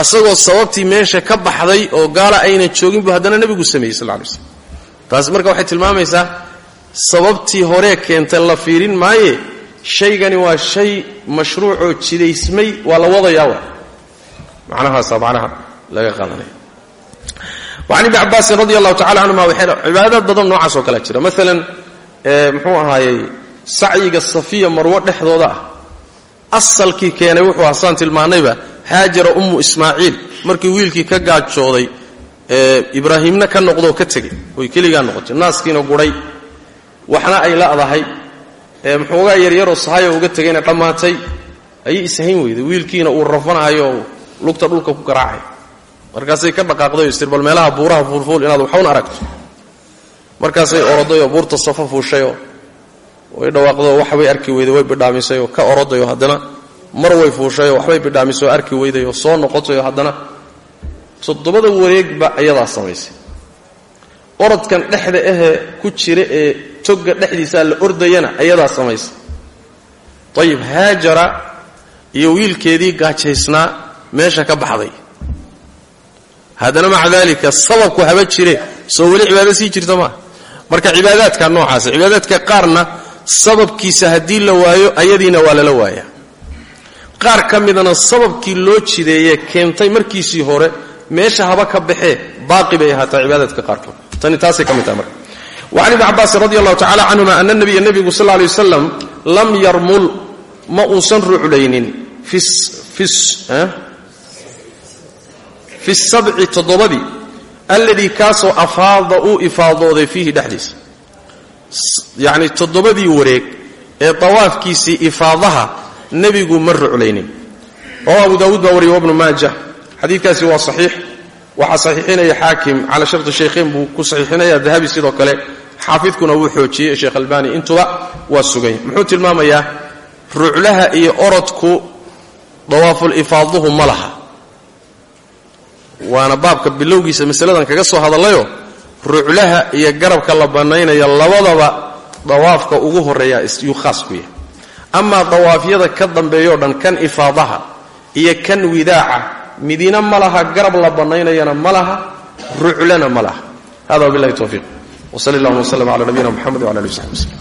isagoo sababtii meesha ka baxday oo gaala ayna joogin buu haddana nebigu sameeyey sal lay slm taasi marka waxay tilmaamaysaa sababtii horee keenta la fiirin maaye shaygani waa shay mashruucoo jidaysmay waa la wadayaa wa. Macnahaasa macnaha laga qaadanaya. Wacan ibni cabaasin radi allahu tacala canhuma cibaadaad badan noocaas oo kalea jira. Maalan muxuu ahaayey sacyiga safiya marwo dhexdooda ah. Asalkii keenay wuxuu hasaan tilmaanayba haajara ummu ismaaciil. Markii wiilkii ka gaajooday ibraahimna ka noqdoo ka tegey. Oy keligaa noqotay naaskiina guray. Waxna ay la'dahay. Muxuugaa yaryaroo sahayo uga tegayna dhammaatay? Ayay ishayn weyday. Wiilkiina uu rafanahayo lugta dhulka ku garaacay. Markaasay ka dhaqaaqday istir bal meelaha buuraha fuulfuul inaad waxun aragto. Markaasay orodayoo buurta safa fuushayoo way dhawaaqdoo waxbay arki weyday way bidhaamisayoo ka orodayoo haddana mar way fuushayoo waxbay bidhaamisayoo arki weydayoo soo noqotayoo haddana toddobada wareegba ayadaa samaysay orodkan dhexda ahee ku jira ee togga dhexdiisaa la ordayana ayadaa samaysay ayib haajara iyo wiilkeedii gaajaysnaa meesha ka baxday. Haddana maca daalika sababku haba jire soo weli cibaado sii jirta maa marka cibaadaadka noocaasa cibaadaadka qaarna sababkiisa haddii la waayo ayadiina waa lala waayaa qaar ka midana sababkii loo jideeye keentay markiisii hore meesha haba ka baxee baaqi bay ahaataa cibaadaadka qaarkood. Tani taasay ka mid tahay marka. Wacan ibni cabaasin radi allahu tacala canhuma ana nabiya nebigu sal lla lay wasalam lam yarmul ma uusan ruclaynin fi sabci toddobadii alladii kaasoo afaada uu ifaadooday fiihi dhexdiisa yacni toddobadii wareeg ee dawaafkiisii ifaadaha nebigu ma ruclaynin. Rawa abu daawuud baa wariya wabnu maaja. Xadiidkaasi waa saxiix. Waxaa saxiixinaya xaakim cala sharti shaykhayn buu ku saxiixinaya dahabi sidoo kale. Xaafidkuna wuu xoojiyey sheekh albaani intuba waa sugay. Muxuu tilmaamayaa ruclaha iyo orodku dawaaful ifaaduhu ma laha. Waana baabka bilowgiisa masaladan kaga soo hadallayo ruclaha iyo garabka la bannaynaya labadaba dawaafka ugu horreeya yuu khaas ku yahay. Amaa dawaafyada ka dambeeyoo dhan kan ifaadaha iyo kan widaaca midina ma laha garab la bannaynayana ma laha ruclana ma laha. Hada wabillahi towfiiq wsali allahuma wslm cala nabiyina mxamed wala ali w saxbi wslm